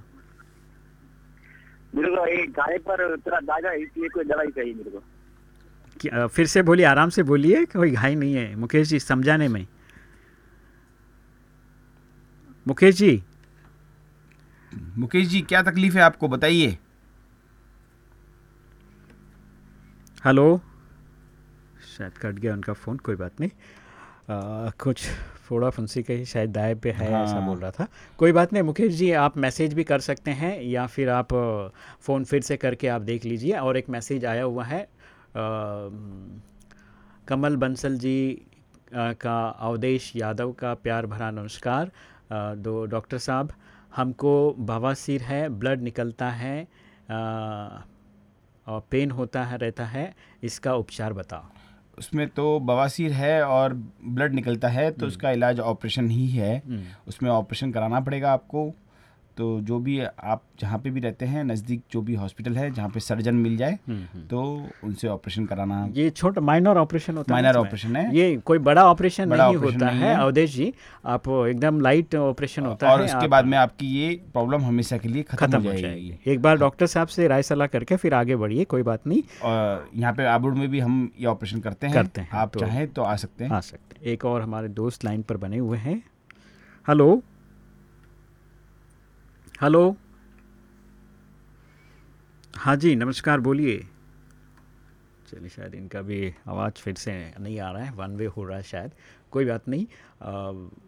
मेरे को एक गाय पर थोड़ा दागा इसलिए कोई दवाई चाहिए मेरे को। फिर से बोलिए आराम से बोलिए कोई घाई नहीं है। मुकेश जी समझाने में। मुकेश जी। मुकेश जी क्या तकलीफ़ है आपको बताइए। हेलो। शायद कट गया उनका फ़ोन कोई बात नहीं। आ, कुछ फोड़ा फुंसी का ही शायद दाए पे है हाँ। ऐसा। बोल रहा था कोई बात नहीं मुकेश जी आप मैसेज भी कर सकते हैं या फिर आप फ़ोन फिर से करके आप देख लीजिए और एक मैसेज आया हुआ है अ, कमल बंसल जी अ, का अवधेश यादव का प्यार भरा नमस्कार दो डॉक्टर साहब हमको बवासीर है ब्लड निकलता है और पेन होता है रहता है इसका उपचार बताओ उसमें तो बवासीर है और ब्लड निकलता है तो उसका इलाज ऑपरेशन ही है। हम्म, उसमें ऑपरेशन कराना पड़ेगा आपको। तो जो भी आप जहाँ पे भी रहते हैं नज़दीक जो भी हॉस्पिटल है जहाँ पे सर्जन मिल जाए हम्म, हम्म। तो उनसे ऑपरेशन कराना ये छोटा माइनर ऑपरेशन होता है माइनर ऑपरेशन है। ये कोई बड़ा ऑपरेशन बड़ा नहीं होता नहीं है। अवधेश जी। आप एकदम लाइट ऑपरेशन होता और है और उसके बाद में आपकी ये प्रॉब्लम हमेशा के लिए खत्म, हो जाएगी। जाएगी। एक बार डॉक्टर साहब से राय सलाह करके फिर आगे बढ़िए कोई बात नहीं। और यहाँ पे आबुड़ में भी हम ये ऑपरेशन करते हैं। करते हैं, आप तो- चाहें तो आ सकते हैं। आ सकते हैं। एक और हमारे दोस्त लाइन पर बने हुए हैं। Hello hello. हाँ जी नमस्कार बोलिए। चलिए शायद इनका भी आवाज़ फिर से नहीं आ रहा है। वन वे हो रहा है शायद। कोई बात नहीं।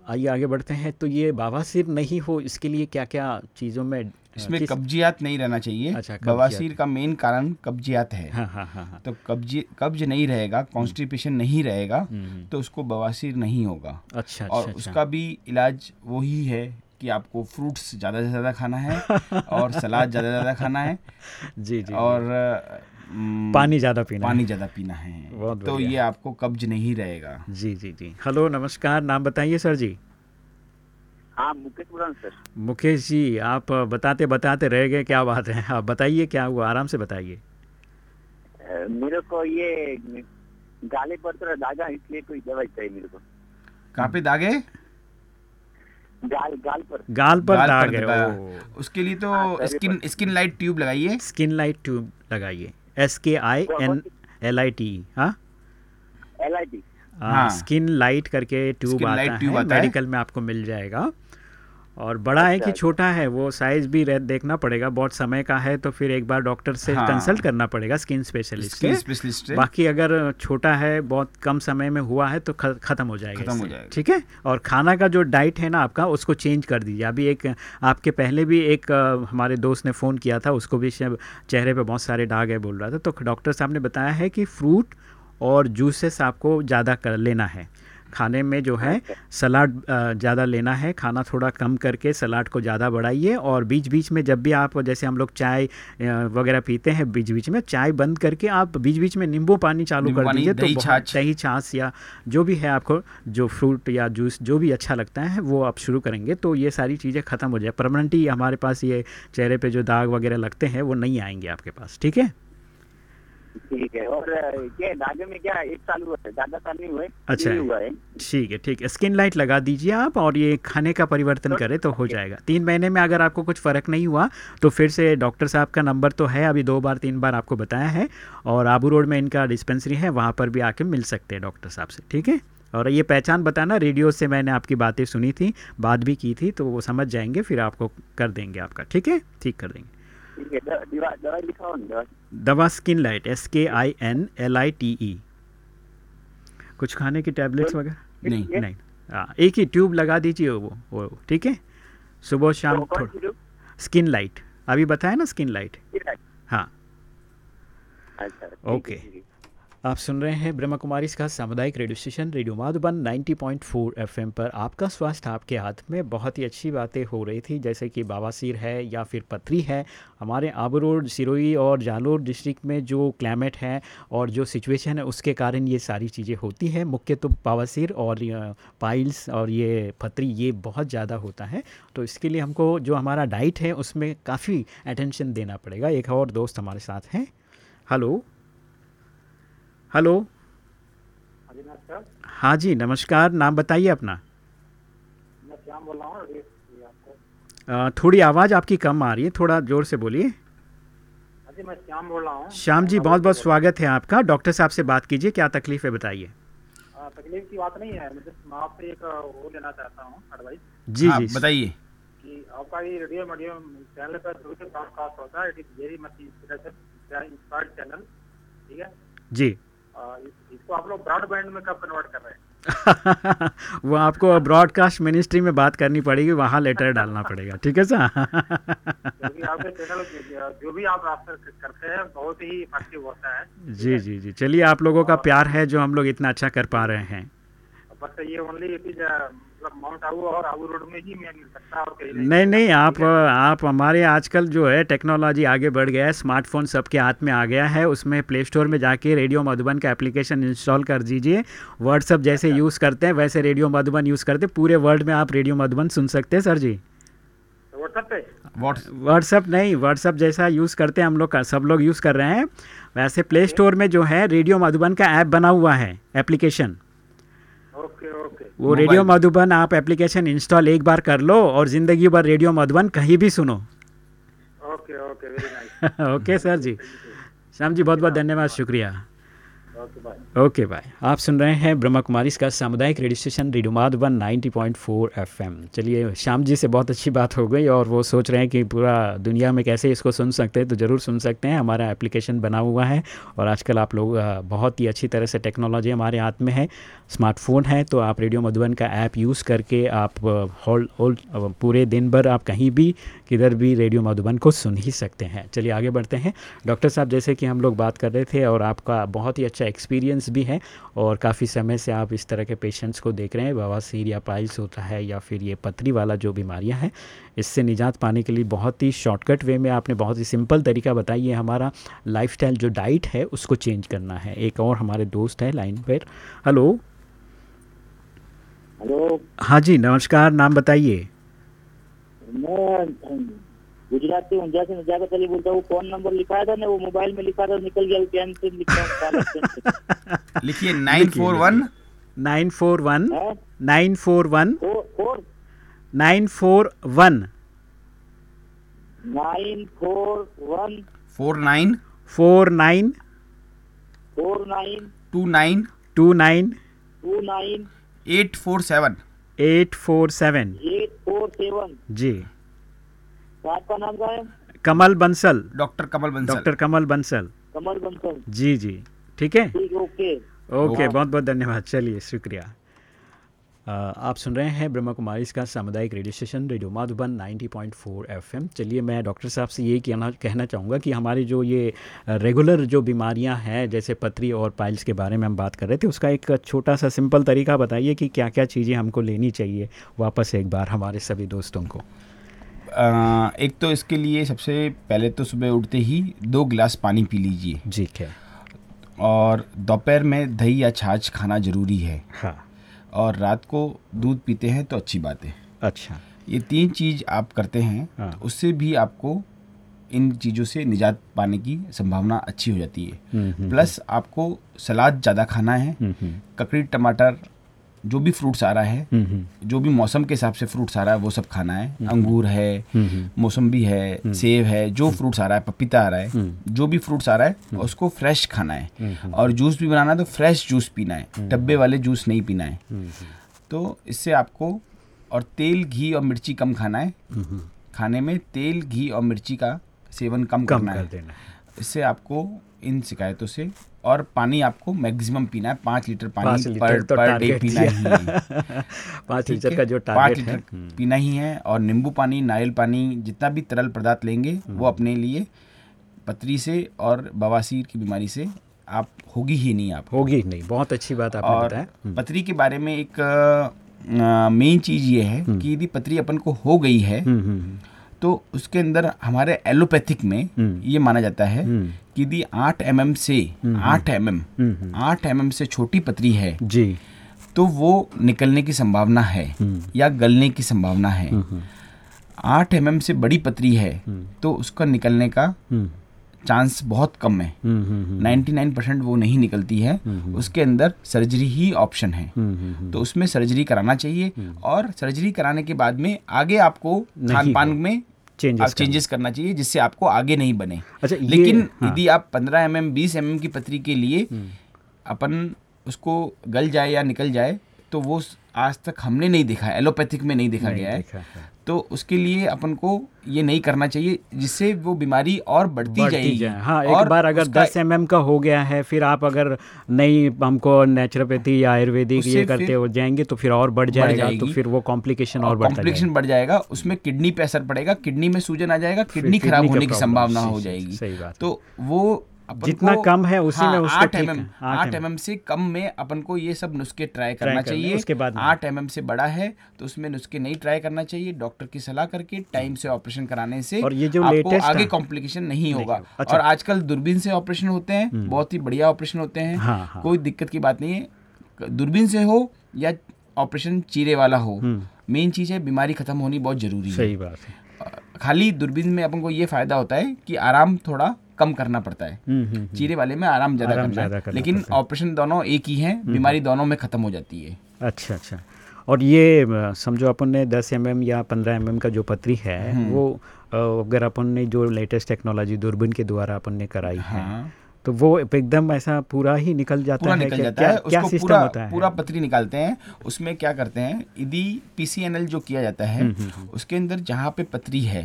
आइए आगे बढ़ते हैं। तो ये बाबासीर नहीं हो इसके लिए क्या क्या चीज़ों में इसमें किस- कब्जियात नहीं रहना चाहिए। अच्छा। बवासीर का मेन कारण कब्जियात है। हाँ हाँ हाँ हाँ। तो कब्ज कब्ज नहीं रहेगा कॉन्स्टिपेशन नहीं रहेगा हम्म, तो उसको बवासीर नहीं होगा। अच्छा और अच्छा अच्छा। उसका भी इलाज वही है कि आपको फ्रूट्स ज़्यादा से ज़्यादा खाना है और सलाद ज़्यादा से ज़्यादा खाना है। जी जी और पानी ज़्यादा पीना पानी ज़्यादा पीना है। तो ये आपको कब्ज नहीं रहेगा। जी जी जी। हेलो नमस्कार। नाम बताइए सर जी। हाँ मुकेश सर। मुकेश जी आप बताते बताते रह गए क्या बात है? आप बताइए क्या हुआ? आराम से बताइए। मेरे को ये गाले पर थोड़ा दागा इसलिए कोई दवाई चाहिए मेरे को। कहाँ पे दागे? गाल गाल पर। गाल पर दाग है उसके लिए हाँ, तो स्किन स्किन लाइट ट्यूब लगाइए। स्किन लाइट ट्यूब लगाइए। S K I N L I T हाँ? एल आई टी हाँ। स्किन लाइट करके ट्यूब है आता है। मेडिकल में आपको मिल जाएगा। और बड़ा है कि अच्छा, छोटा है वो साइज़ भी रह- देखना पड़ेगा बहुत समय का है तो फिर एक बार डॉक्टर से हाँ। कंसल्ट करना पड़ेगा स्किन स्पेशलिस्ट स्किन स्पेशलिस्ट बाकी अगर छोटा है बहुत कम समय में हुआ है तो खत्म हो जाएगा खत्म हो जाएगा। ठीक है? और खाना का जो डाइट है ना आपका उसको चेंज कर दीजिए। अभी एक आपके पहले भी एक हमारे दोस्त ने फ़ोन किया था उसको भी चेहरे पर बहुत सारे दाग है बोल रहा था तो डॉक्टर साहब ने बताया है कि फ्रूट और जूसेस आपको ज़्यादा कर लेना है। खाने में जो है सलाद ज़्यादा लेना है खाना थोड़ा कम करके सलाद को ज़्यादा बढ़ाइए और बीच बीच में जब भी आप जैसे हम लोग चाय वगैरह पीते हैं बीच बीच में चाय बंद करके आप बीच बीच में नींबू पानी चालू कर दीजिए तो दही छाछ। या जो भी है आपको जो फ्रूट या जूस जो भी अच्छा लगता है वो आप शुरू करेंगे तो ये सारी चीज़ें ख़त्म हो जाए। परमानेंटली हमारे पास ये चेहरे पर जो दाग वगैरह लगते हैं वो नहीं आएँगे आपके पास ठीक है? ठीक है। और ये दागे में क्या एक साल हुआ है? ज़्यादा साल नहीं हुआ अच्छा। हुआ है। ठीक है ठीक है। स्किन लाइट लगा दीजिए आप और ये खाने का परिवर्तन करें तो हो जाएगा। तीन महीने में अगर आपको कुछ फ़र्क नहीं हुआ तो फिर से डॉक्टर साहब का नंबर तो है अभी दो बार तीन बार आपको बताया है। और आबू रोड में इनका डिस्पेंसरी है वहाँ पर भी आके मिल सकते हैं डॉक्टर साहब से ठीक है? और ये पहचान बताना रेडियो से मैंने आपकी बातें सुनी थी बात भी की थी तो वो समझ जाएँगे फिर आपको कर देंगे आपका ठीक है? ठीक कर देंगे। ठीक है दवा- skin light S K I N L I T E कुछ खाने की टैबलेट्स वगैरह? नहीं। नहीं। हाँ एक ही ट्यूब लगा दीजिए वो वो ठीक है? सुबह शाम तो थोड़ा स्किन लाइट अभी बताया ना स्किन लाइट हाँ। अच्छा ओके। आप सुन रहे हैं ब्रह्मा कुमारी का सामुदायिक radio station, radio Madhuban 90.4 FM पर। आपका स्वास्थ्य आपके हाथ में बहुत ही अच्छी बातें हो रही थी, जैसे कि बाबासीर है या फिर पथरी है। हमारे आबू रोड और जालोर डिस्ट्रिक्ट में जो क्लाइमेट है और जो सिचुएशन है, उसके कारण ये सारी चीज़ें होती हैं। मुख्य तो बाबासीर और पाइल्स और ये पथरी ये बहुत ज़्यादा होता है। तो इसके लिए हमको जो हमारा डाइट है, उसमें काफ़ी अटेंशन देना पड़ेगा। एक और दोस्त हमारे साथ हैं। हेलो। हेलो। हाँ जी नमस्कार। हाँ जी नमस्कार। नाम बताइए अपना। मैं बोल रहा अभी आपको। थोड़ी आवाज़ आपकी कम आ रही है थोड़ा ज़ोर से बोलिए। हाँ मैं श्याम बोल रहा हूँ। श्याम जी बहुत बहुत स्वागत है आपका। डॉक्टर साहब से बात कीजिए क्या तकलीफ़ है बताइए। तकलीफ़ की बात नहीं है मुझे मैं आपसे एक वो लेना चाहता हूँ एडवाइस जी हाँ, जी। बताइए। कि आपका ये रेडियो मीडियम चैनल पर जो भी ब्रॉडकास्ट होता है it is very much inspired channel ठीक है? जी। इसको आप लोग ब्रॉडबैंड में कब कन्वर्ट कर रहे हैं? वो आपको ब्रॉडकास्ट मिनिस्ट्री में बात करनी पड़ेगी वहाँ लेटर डालना पड़ेगा ठीक है सर? जो भी आप रास्ता करते हैं बहुत ही इफ़ेक्टिव होता है जी जी जी। चलिए आप लोगों का प्यार है जो हम लोग इतना अच्छा कर पा रहे हैं। बस ये ओनली माउंट आबू और आबू रोड में ही मिल सकता और कहीं नहीं नहीं आप आप हमारे आजकल जो है टेक्नोलॉजी आगे बढ़ गया है स्मार्टफ़ोन सबके हाथ में आ गया है उसमें प्ले स्टोर में जाके रेडियो मधुबन का एप्लीकेशन इंस्टॉल कर दीजिए। व्हाट्सअप जैसे यूज़ करते हैं वैसे रेडियो मधुबन यूज़ करते हैं। पूरे वर्ल्ड में आप रेडियो मधुबन सुन सकते हैं सर जी। व्हाट्सअप नहीं व्हाट्सअप जैसा यूज़ करते हैं हम लोग का सब लोग यूज़ कर रहे हैं। वैसे प्ले स्टोर में जो है रेडियो मधुबन का ऐप बना हुआ है एप्लीकेशन ओके ओके वो रेडियो मधुबन आप एप्लीकेशन इंस्टॉल एक बार कर लो और ज़िंदगी भर रेडियो मधुबन कहीं भी सुनो। Okay okay very okay sir जी। श्याम जी बहुत बहुत धन्यवाद शुक्रिया। ओके बाय ओके बाय आप सुन रहे हैं ब्रह्मा कुमारी का सामुदायिक radio station radio Madhuban 90.4 FM चलिए श्याम जी से बहुत अच्छी बात हो गई और वो सोच रहे हैं कि पूरा दुनिया में कैसे इसको सुन सकते हैं तो ज़रूर सुन सकते हैं। हमारा एप्लीकेशन बना हुआ है और आजकल आप लोग बहुत ही अच्छी तरह से टेक्नोलॉजी हमारे हाथ में है। स्मार्टफ़ोन है तो आप रेडियो मधुबन का ऐप यूज़ करके आप होल होल पूरे दिन भर आप कहीं भी, किधर भी रेडियो मधुबन को सुन ही सकते हैं। चलिए आगे बढ़ते हैं। डॉक्टर साहब, जैसे कि हम लोग बात कर रहे थे और आपका बहुत ही अच्छा एक्सपीरियंस भी है और काफ़ी समय से आप इस तरह के पेशेंट्स को देख रहे हैं बवासीर या पाइल्स होता है या फिर ये पथरी वाला जो बीमारियाँ हैं, इससे निजात पाने के लिए बहुत ही शॉर्टकट वे में आपने बहुत ही सिंपल तरीका बताई है हमारा लाइफस्टाइल जो डाइट है, उसको चेंज करना है। एक और हमारे दोस्त है लाइन पर। हेलो। हेलो। हाँ जी नमस्कार नाम बताइए। मैं गुजरात से ऊंझा से नजाकत अली बोलता हूँ फ़ोन नंबर लिखा था ना वो मोबाइल में लिखा था निकल गया से लिखा हूँ लिखिए nine four one. Nine four one nine four one nine four one. Nine four one. Four nine. Four nine. Four nine. Two nine. Two nine. Two nine. Eight four seven. Eight four seven. Eight four seven. जी। आपका नाम क्या है? कमल बंसल। डॉक्टर कमल बंसल। डॉक्टर कमल बंसल। कमल बंसल। जी जी। ठीक है? ओके। ओके बहुत बहुत धन्यवाद। चलिए शुक्रिया। आप सुन रहे हैं ब्रह्मा कुमारी का सामुदायिक radio station radio Madhuban 90.4 FM चलिए मैं डॉक्टर साहब से ये कहना कहना चाहूँगा कि हमारी जो ये रेगुलर जो बीमारियाँ हैं जैसे पथरी और पाइल्स के बारे में हम बात कर रहे थे उसका एक छोटा सा सिंपल तरीका बताइए कि क्या क्या चीज़ें हमको लेनी चाहिए वापस एक बार हमारे सभी दोस्तों को। अ, एक तो इसके लिए सबसे पहले तो सुबह उठते ही दो गिलास पानी पी लीजिए। जी है और दोपहर में दही या छाछ खाना ज़रूरी है। हाँ। और रात को दूध पीते हैं तो अच्छी बात है। अच्छा। ये तीन चीज़ आप करते हैं हाँ। तो उससे भी आपको इन चीज़ों से निजात पाने की संभावना अच्छी हो जाती है। हम्म, हम्म, प्लस आपको सलाद ज़्यादा खाना है हम्म, ककड़ी टमाटर जो भी फ्रूट्स आ रहा है हम्म, हम्म, जो भी मौसम के हिसाब से फ्रूट्स आ रहा है वो सब खाना है। अंगूर है हम्म, हम्म, मौसम्बी है सेब है जो फ्रूट्स आ रहा है पपीता आ रहा है हम्म। जो भी फ्रूट्स आ रहा है उसको फ्रेश खाना है। और जूस भी बनाना है तो फ्रेश जूस पीना है। डब्बे वाले जूस नहीं पीना है। हम्म, तो इससे आपको और तेल घी और मिर्ची कम खाना है। हम्म, खाने में तेल घी और मिर्ची का सेवन कम, कम करना कर है। इससे आपको इन शिकायतों से और पानी आपको मैक्सिमम पीना है पाँच लीटर पानी लीटर पर तो पर डे पीना ही है पाँच लीटर का जो पाँच लीटर पीना ही है और नींबू पानी नारियल पानी जितना भी तरल पदार्थ लेंगे वो अपने लिए पथरी से और बवासीर की बीमारी से आप होगी ही नहीं आप। होगी नहीं। बहुत अच्छी बात आपने और बताया। हम्म, पथरी के बारे में एक मेन चीज़ ये है कि यदि पतरी अपन को हो गई है हम्म, हम्म, तो उसके अंदर हमारे एलोपैथिक में हम्म। ये माना जाता है हम्म। कि यदि आठ एम एम से आठ एम एम हम्म, आठ एम एम से छोटी पतरी है जी। तो वो निकलने की संभावना है हम्म। या गलने की संभावना है। हम्म, आठ एम एम से बड़ी पतरी है तो उसका निकलने का हम्म, चांस बहुत कम है। नाइन्टी हम्म, हम्म, 99 परसेंट वो नहीं निकलती है। उसके अंदर सर्जरी ही ऑप्शन है। हम्म, हम्म, हम्म। तो उसमें सर्जरी कराना चाहिए और सर्जरी कराने के बाद में आगे आपको खान पान में आप चेंजेस करना। चाहिए जिससे आपको आगे नहीं बने। अच्छा, लेकिन हाँ। यदि आप 15 एम एम बीस एम की पतरी के लिए अपन उसको गल जाए या निकल जाए तो वो आज तक हमने नहीं देखा है एलोपैथिक में नहीं देखा नहीं गया है देखा है। तो उसके लिए अपन को ये नहीं करना चाहिए जिससे वो बीमारी और बढ़ती, बढ़ती जाएगी जाए हाँ एक और बार अगर उसका- 10 एम का हो गया है फिर आप अगर नहीं हमको नेचुरोपैथी या आयुर्वेदिक ये करते हो जाएँगे तो फिर और बढ़ जाएगा तो जाएगी। फिर वो कॉम्प्लिकेशन और कॉम्प्लिकेशन बढ़ जाएगा उसमें किडनी पे असर पड़ेगा किडनी में सूजन आ जाएगा किडनी खराब होने की संभावना हो जाएगी। तो वो जितना कम है, उसी हाँ, में उसको आठ ठीक एम आठ आठ mm एम से कम में अपन को ये सब नुस्खे ट्राई करना चाहिए। उसके बाद आठ एम से बड़ा है तो उसमें नुस्खे नहीं ट्राई करना चाहिए। डॉक्टर की सलाह करके टाइम से ऑपरेशन कराने से और ये जो आपको आगे कॉम्प्लिकेशन नहीं होगा। अच्छा। और आजकल दूरबीन से ऑपरेशन होते हैं बहुत ही बढ़िया ऑपरेशन होते हैं। हाँ, हाँ। कोई दिक्कत की बात नहीं है। दूरबीन से हो या ऑपरेशन चीरे वाला हो मेन चीज़ है बीमारी खत्म होनी बहुत ज़रूरी है। सही बात है। खाली दूरबीन में अपन को ये फ़ायदा होता है कि आराम थोड़ा कम करना पड़ता है। हम्म, हम्म, चीरे वाले में आराम ज़्यादा करना है। करना लेकिन ऑपरेशन दोनों एक ही हैं बीमारी दोनों में खत्म हो जाती है। अच्छा अच्छा। और ये समझो अपन ने 10 एम या 15 एम का जो पतरी है हम्म। वो अगर अपन ने जो लेटेस्ट टेक्नोलॉजी दूरबीन के द्वारा अपन ने कराई है हाँ। तो वो एकदम ऐसा पूरा ही निकल जाता पूरा है निकल जाता क्या, है। क्या उसको सिस्टम पूरा होता है? पूरा पतरी निकालते हैं। उसमें क्या करते हैं यदि पीसीएनएल जो किया जाता है हम्म, उसके अंदर जहाँ पे पत्री है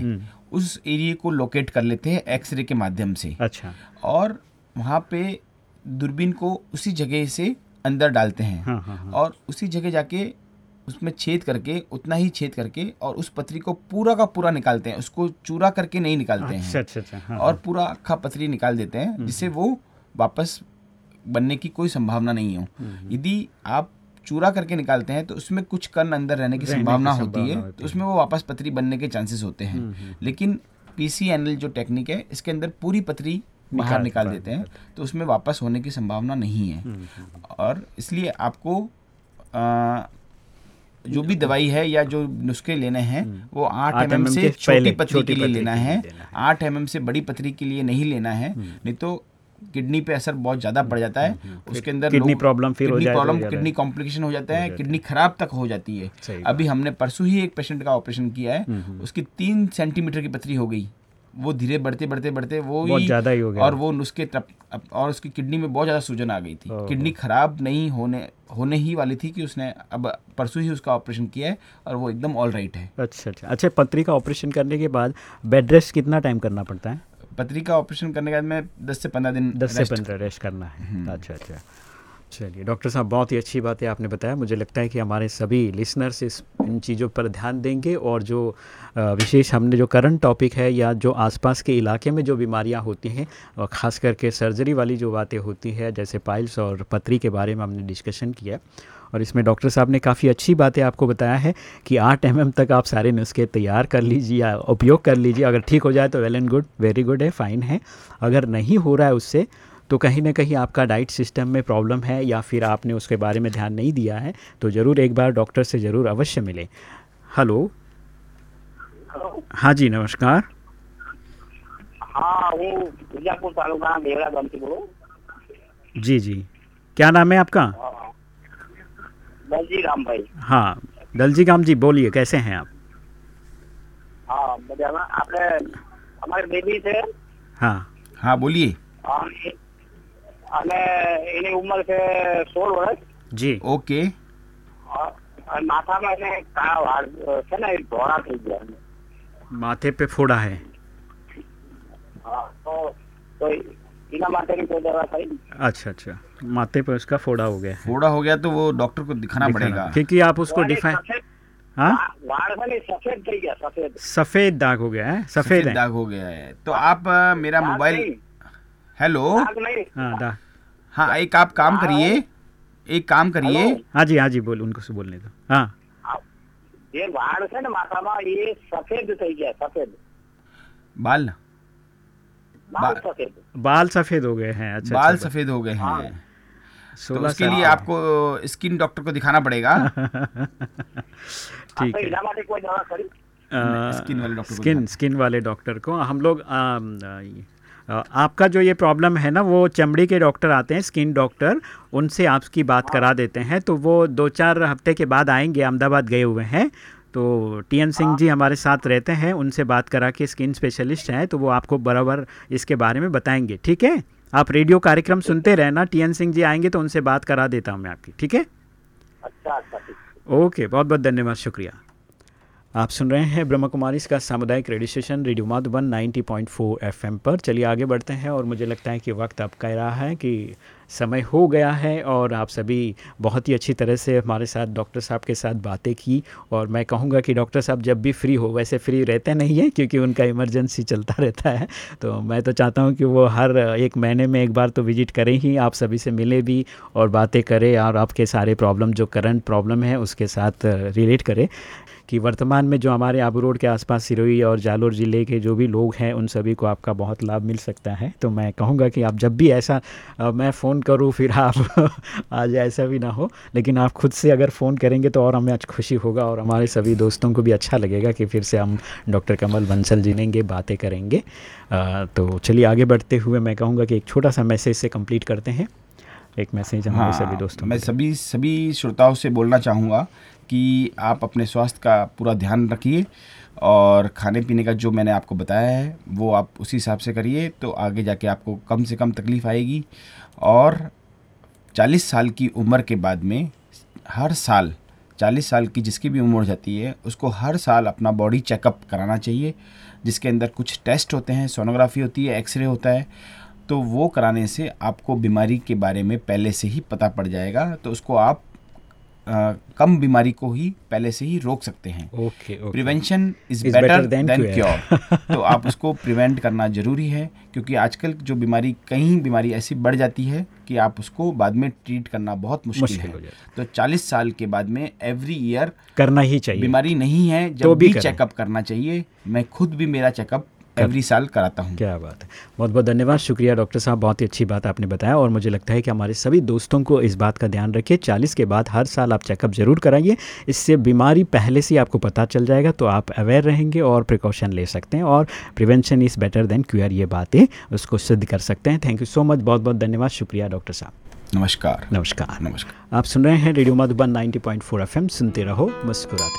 उस एरिया को लोकेट कर लेते हैं एक्सरे के माध्यम से। अच्छा। और वहाँ पे दूरबीन को उसी जगह से अंदर डालते हैं। हाँ हाँ हाँ। और उसी जगह जाके उसमें छेद करके उतना ही छेद करके और उस पथरी को पूरा का पूरा निकालते हैं। उसको चूरा करके नहीं निकालते अच्छा हैं। अच्छा अच्छा हाँ, और पूरा अखा पथरी निकाल देते हैं जिससे वो वापस बनने की कोई संभावना नहीं हो। यदि आप चूरा करके निकालते हैं तो उसमें कुछ कण अंदर रहने की संभावना होती है तो उसमें वो वापस पतरी बनने के चांसेस होते हैं। लेकिन पीसीएनएल जो टेक्निक है इसके अंदर पूरी पतरी बाहर निकाल- देते हैं तो उसमें वापस होने की संभावना नहीं है। और इसलिए आपको आ, जो भी दवाई है या जो नुस्खे लेने हैं वो आठ एम mm से छोटी पतरी के लिए लेना है। लेना है। आठ एम से बड़ी पतरी के लिए नहीं लेना है नहीं तो किडनी पे असर बहुत ज़्यादा पड़ जाता है। उसके अंदर किडनी प्रॉब्लम फिर हो प्रॉब्लम किडनी कॉम्प्लिकेशन हो जाता है किडनी खराब तक हो जाती है। अभी हमने परसों ही एक पेशेंट का ऑपरेशन किया है। उसकी तीन सेंटीमीटर की पतरी हो गई। वो धीरे बढ़ते बढ़ते बढ़ते वो बहुत ज़्यादा ही हो गया। और वो उसके तप और उसकी किडनी में बहुत ज़्यादा सूजन आ गई थी। किडनी खराब नहीं होने होने ही वाली थी कि उसने अब परसों ही उसका ऑपरेशन किया है और वो एकदम ऑल राइट है। अच्छा अच्छा। अच्छा पतरी का ऑपरेशन करने के बाद बेड रेस्ट कितना टाइम करना पड़ता है? पतरी का ऑपरेशन करने के बाद में दस से पंद्रह दिन दस से पंद्रह रेस्ट करना है। अच्छा अच्छा। चलिए डॉक्टर साहब बहुत ही अच्छी बात है आपने बताया। मुझे लगता है कि हमारे सभी लिसनर्स इस इन चीज़ों पर ध्यान देंगे और जो विशेष हमने जो करंट टॉपिक है या जो आसपास के इलाके में जो बीमारियाँ होती हैं और ख़ास करके सर्जरी वाली जो बातें होती है जैसे पाइल्स और पतरी के बारे में हमने डिस्कशन किया और इसमें डॉक्टर साहब ने काफ़ी अच्छी बातें आपको बताया है कि आठ एम तक आप सारे नुस्खे तैयार कर लीजिए या उपयोग कर लीजिए। अगर ठीक हो जाए तो well and good very good है फाइन है। अगर नहीं हो रहा है उससे तो कहीं ना कहीं आपका डाइट सिस्टम में प्रॉब्लम है या फिर आपने उसके बारे में ध्यान नहीं दिया है तो ज़रूर एक बार डॉक्टर से ज़रूर अवश्य मिले। हेलो। हाँ जी नमस्कार। हाँ वो जी जी। क्या नाम है आपका? दलजी राम भाई हाँ दलजी गाम जी बोलिए कैसे हैं आप હા મજામાં આપણે અમારી બેબી છે हाँ हाँ बोलिए અને અને એની ઉંમર છે સોળ વર્ષ जी ओके અ, અને માથામાં એને કાળા વાળ અ, છે ને એ ધોળા થઈ ગયા છે. माथे पे फोड़ा है હા તો તો એના માટેની કોઈ દવા થઈ अच्छा अच्छा माथे पे उसका फोड़ा हो गया है फोड़ा हो गया तो वो डॉक्टर को दिखाना दिखाना। पड़ेगा क्योंकि आप उसको વાળ એ डिफाइन સફેદ हाँ વા- વાળ છે ને એ સફેદ થઈ ગયા સફેદ सफ़ेद दाग हो गया है सफ़ेद सफेद है दाग हो गया है तो आप अ, मेरा દાગ मोबाइल નહીં, हेलो દાગ નહીં हाँ दाग हाँ एक आप काम करिए एक काम करिए हेलो? हाँ जी हाँ जी बोल उनको से बोलने दो हाँ જે વાળ છે ને માથામાં એ સફેદ થઈ ગયા સફેદ बाल બાલ बाल सफ़ेद हो गए। हैं अच्छा बाल अच्छा, अच्छा। सफ़ेद हो गए हैं। तो उसके लिए आपको स्किन डॉक्टर को दिखाना पड़ेगा। ठीक है। स्किन वाले डॉक्टर स्किन स्किन वाले डॉक्टर को। हम लोग आपका जो ये प्रॉब्लम है ना वो चमड़ी के डॉक्टर आते हैं स्किन डॉक्टर। उनसे आपकी बात करा देते हैं। तो वो दो चार हफ़्ते के बाद आएँगे अहमदाबाद गए हुए हैं। तो टीएम सिंह जी हमारे साथ रहते हैं उनसे बात करा के स्किन स्पेशलिस्ट हैं तो वो आपको बराबर इसके बारे में बताएँगे ठीक है? आप रेडियो कार्यक्रम सुनते रहना टीएन सिंह जी आएँगे तो उनसे बात करा देता हूँ मैं आपकी ठीक है? अच्छा, अच्छा, ओके बहुत बहुत धन्यवाद शुक्रिया। आप सुन रहे हैं ब्रह्म कुमारी इसका सामुदायिक radio station radio Madhuban 90.4 FM पर। चलिए आगे बढ़ते हैं और मुझे लगता है कि वक्त अब कह रहा है कि समय हो गया है और आप सभी बहुत ही अच्छी तरह से हमारे साथ डॉक्टर साहब के साथ बातें की और मैं कहूँगा कि डॉक्टर साहब जब भी फ्री हो, वैसे फ्री रहते नहीं हैं क्योंकि उनका इमरजेंसी चलता रहता है। तो मैं तो चाहता हूँ कि वो हर एक महीने में एक बार तो विज़िट करें ही, आप सभी से मिले भी और बातें करें और आपके सारे प्रॉब्लम, जो करंट प्रॉब्लम है, उसके साथ रिलेट करें। कि वर्तमान में जो हमारे आबू रोड के आसपास सिरोही और जालोर ज़िले के जो भी लोग हैं उन सभी को आपका बहुत लाभ मिल सकता है। तो मैं कहूँगा कि आप जब भी ऐसा अ, मैं फ़ोन करूँ फिर आप आज ऐसा भी ना हो। लेकिन आप खुद से अगर फ़ोन करेंगे तो और हमें आज खुशी होगा और हमारे सभी दोस्तों को भी अच्छा लगेगा कि फिर से हम डॉक्टर कमल बंसल जी लेंगे बातें करेंगे। तो चलिए आगे बढ़ते हुए मैं कहूँगा कि एक छोटा सा मैसेज से कंप्लीट करते हैं। एक मैसेज हमारे हाँ, सभी दोस्तों मैं सभी सभी श्रोताओं से बोलना चाहूँगा कि आप अपने स्वास्थ्य का पूरा ध्यान रखिए और खाने पीने का जो मैंने आपको बताया है, वो आप उसी हिसाब से करिए तो आगे जाके आपको कम से कम तकलीफ़ आएगी। और 40 साल की उम्र के बाद में हर साल 40 साल की जिसकी भी उम्र हो जाती है, उसको हर साल अपना बॉडी चेकअप कराना चाहिए, जिसके अंदर कुछ टेस्ट होते हैं, सोनोग्राफी होती है, एक्सरे होता है तो वो कराने से आपको बीमारी के बारे में पहले से ही पता पड़ जाएगा तो उसको आप कम बीमारी को ही पहले से ही रोक सकते हैं। Okay okay. Prevention is better than cure तो आप उसको प्रिवेंट करना ज़रूरी है क्योंकि आजकल जो बीमारी कहीं बीमारी ऐसी बढ़ जाती है कि आप उसको बाद में ट्रीट करना बहुत मुश्किल, मुश्किल है। तो 40 साल के बाद में एवरी ईयर करना ही चाहिए। बीमारी नहीं है जब तो भी भी चेकअप करना चाहिए मैं खुद भी मेरा चेकअप एवरी साल कराता हूँ। क्या बात है। बहुत बहुत धन्यवाद। शुक्रिया डॉक्टर साहब। बहुत ही अच्छी बात आपने बताया और मुझे लगता है कि हमारे सभी दोस्तों को इस बात का ध्यान रखिए। चालीस के बाद हर साल आप चेकअप ज़रूर कराइए। इससे बीमारी पहले से ही आपको पता चल जाएगा तो आप अवेयर रहेंगे और प्रिकॉशन ले सकते हैं और prevention is better than cure ये बातें उसको सिद्ध कर सकते हैं। थैंक यू सो मच बहुत बहुत धन्यवाद। शुक्रिया डॉक्टर साहब। नमस्कार। नमस्कार। नमस्कार। आप सुन रहे हैं रेडियो मधुबन 90.4 एफएम। सुनते रहो मुस्कुराते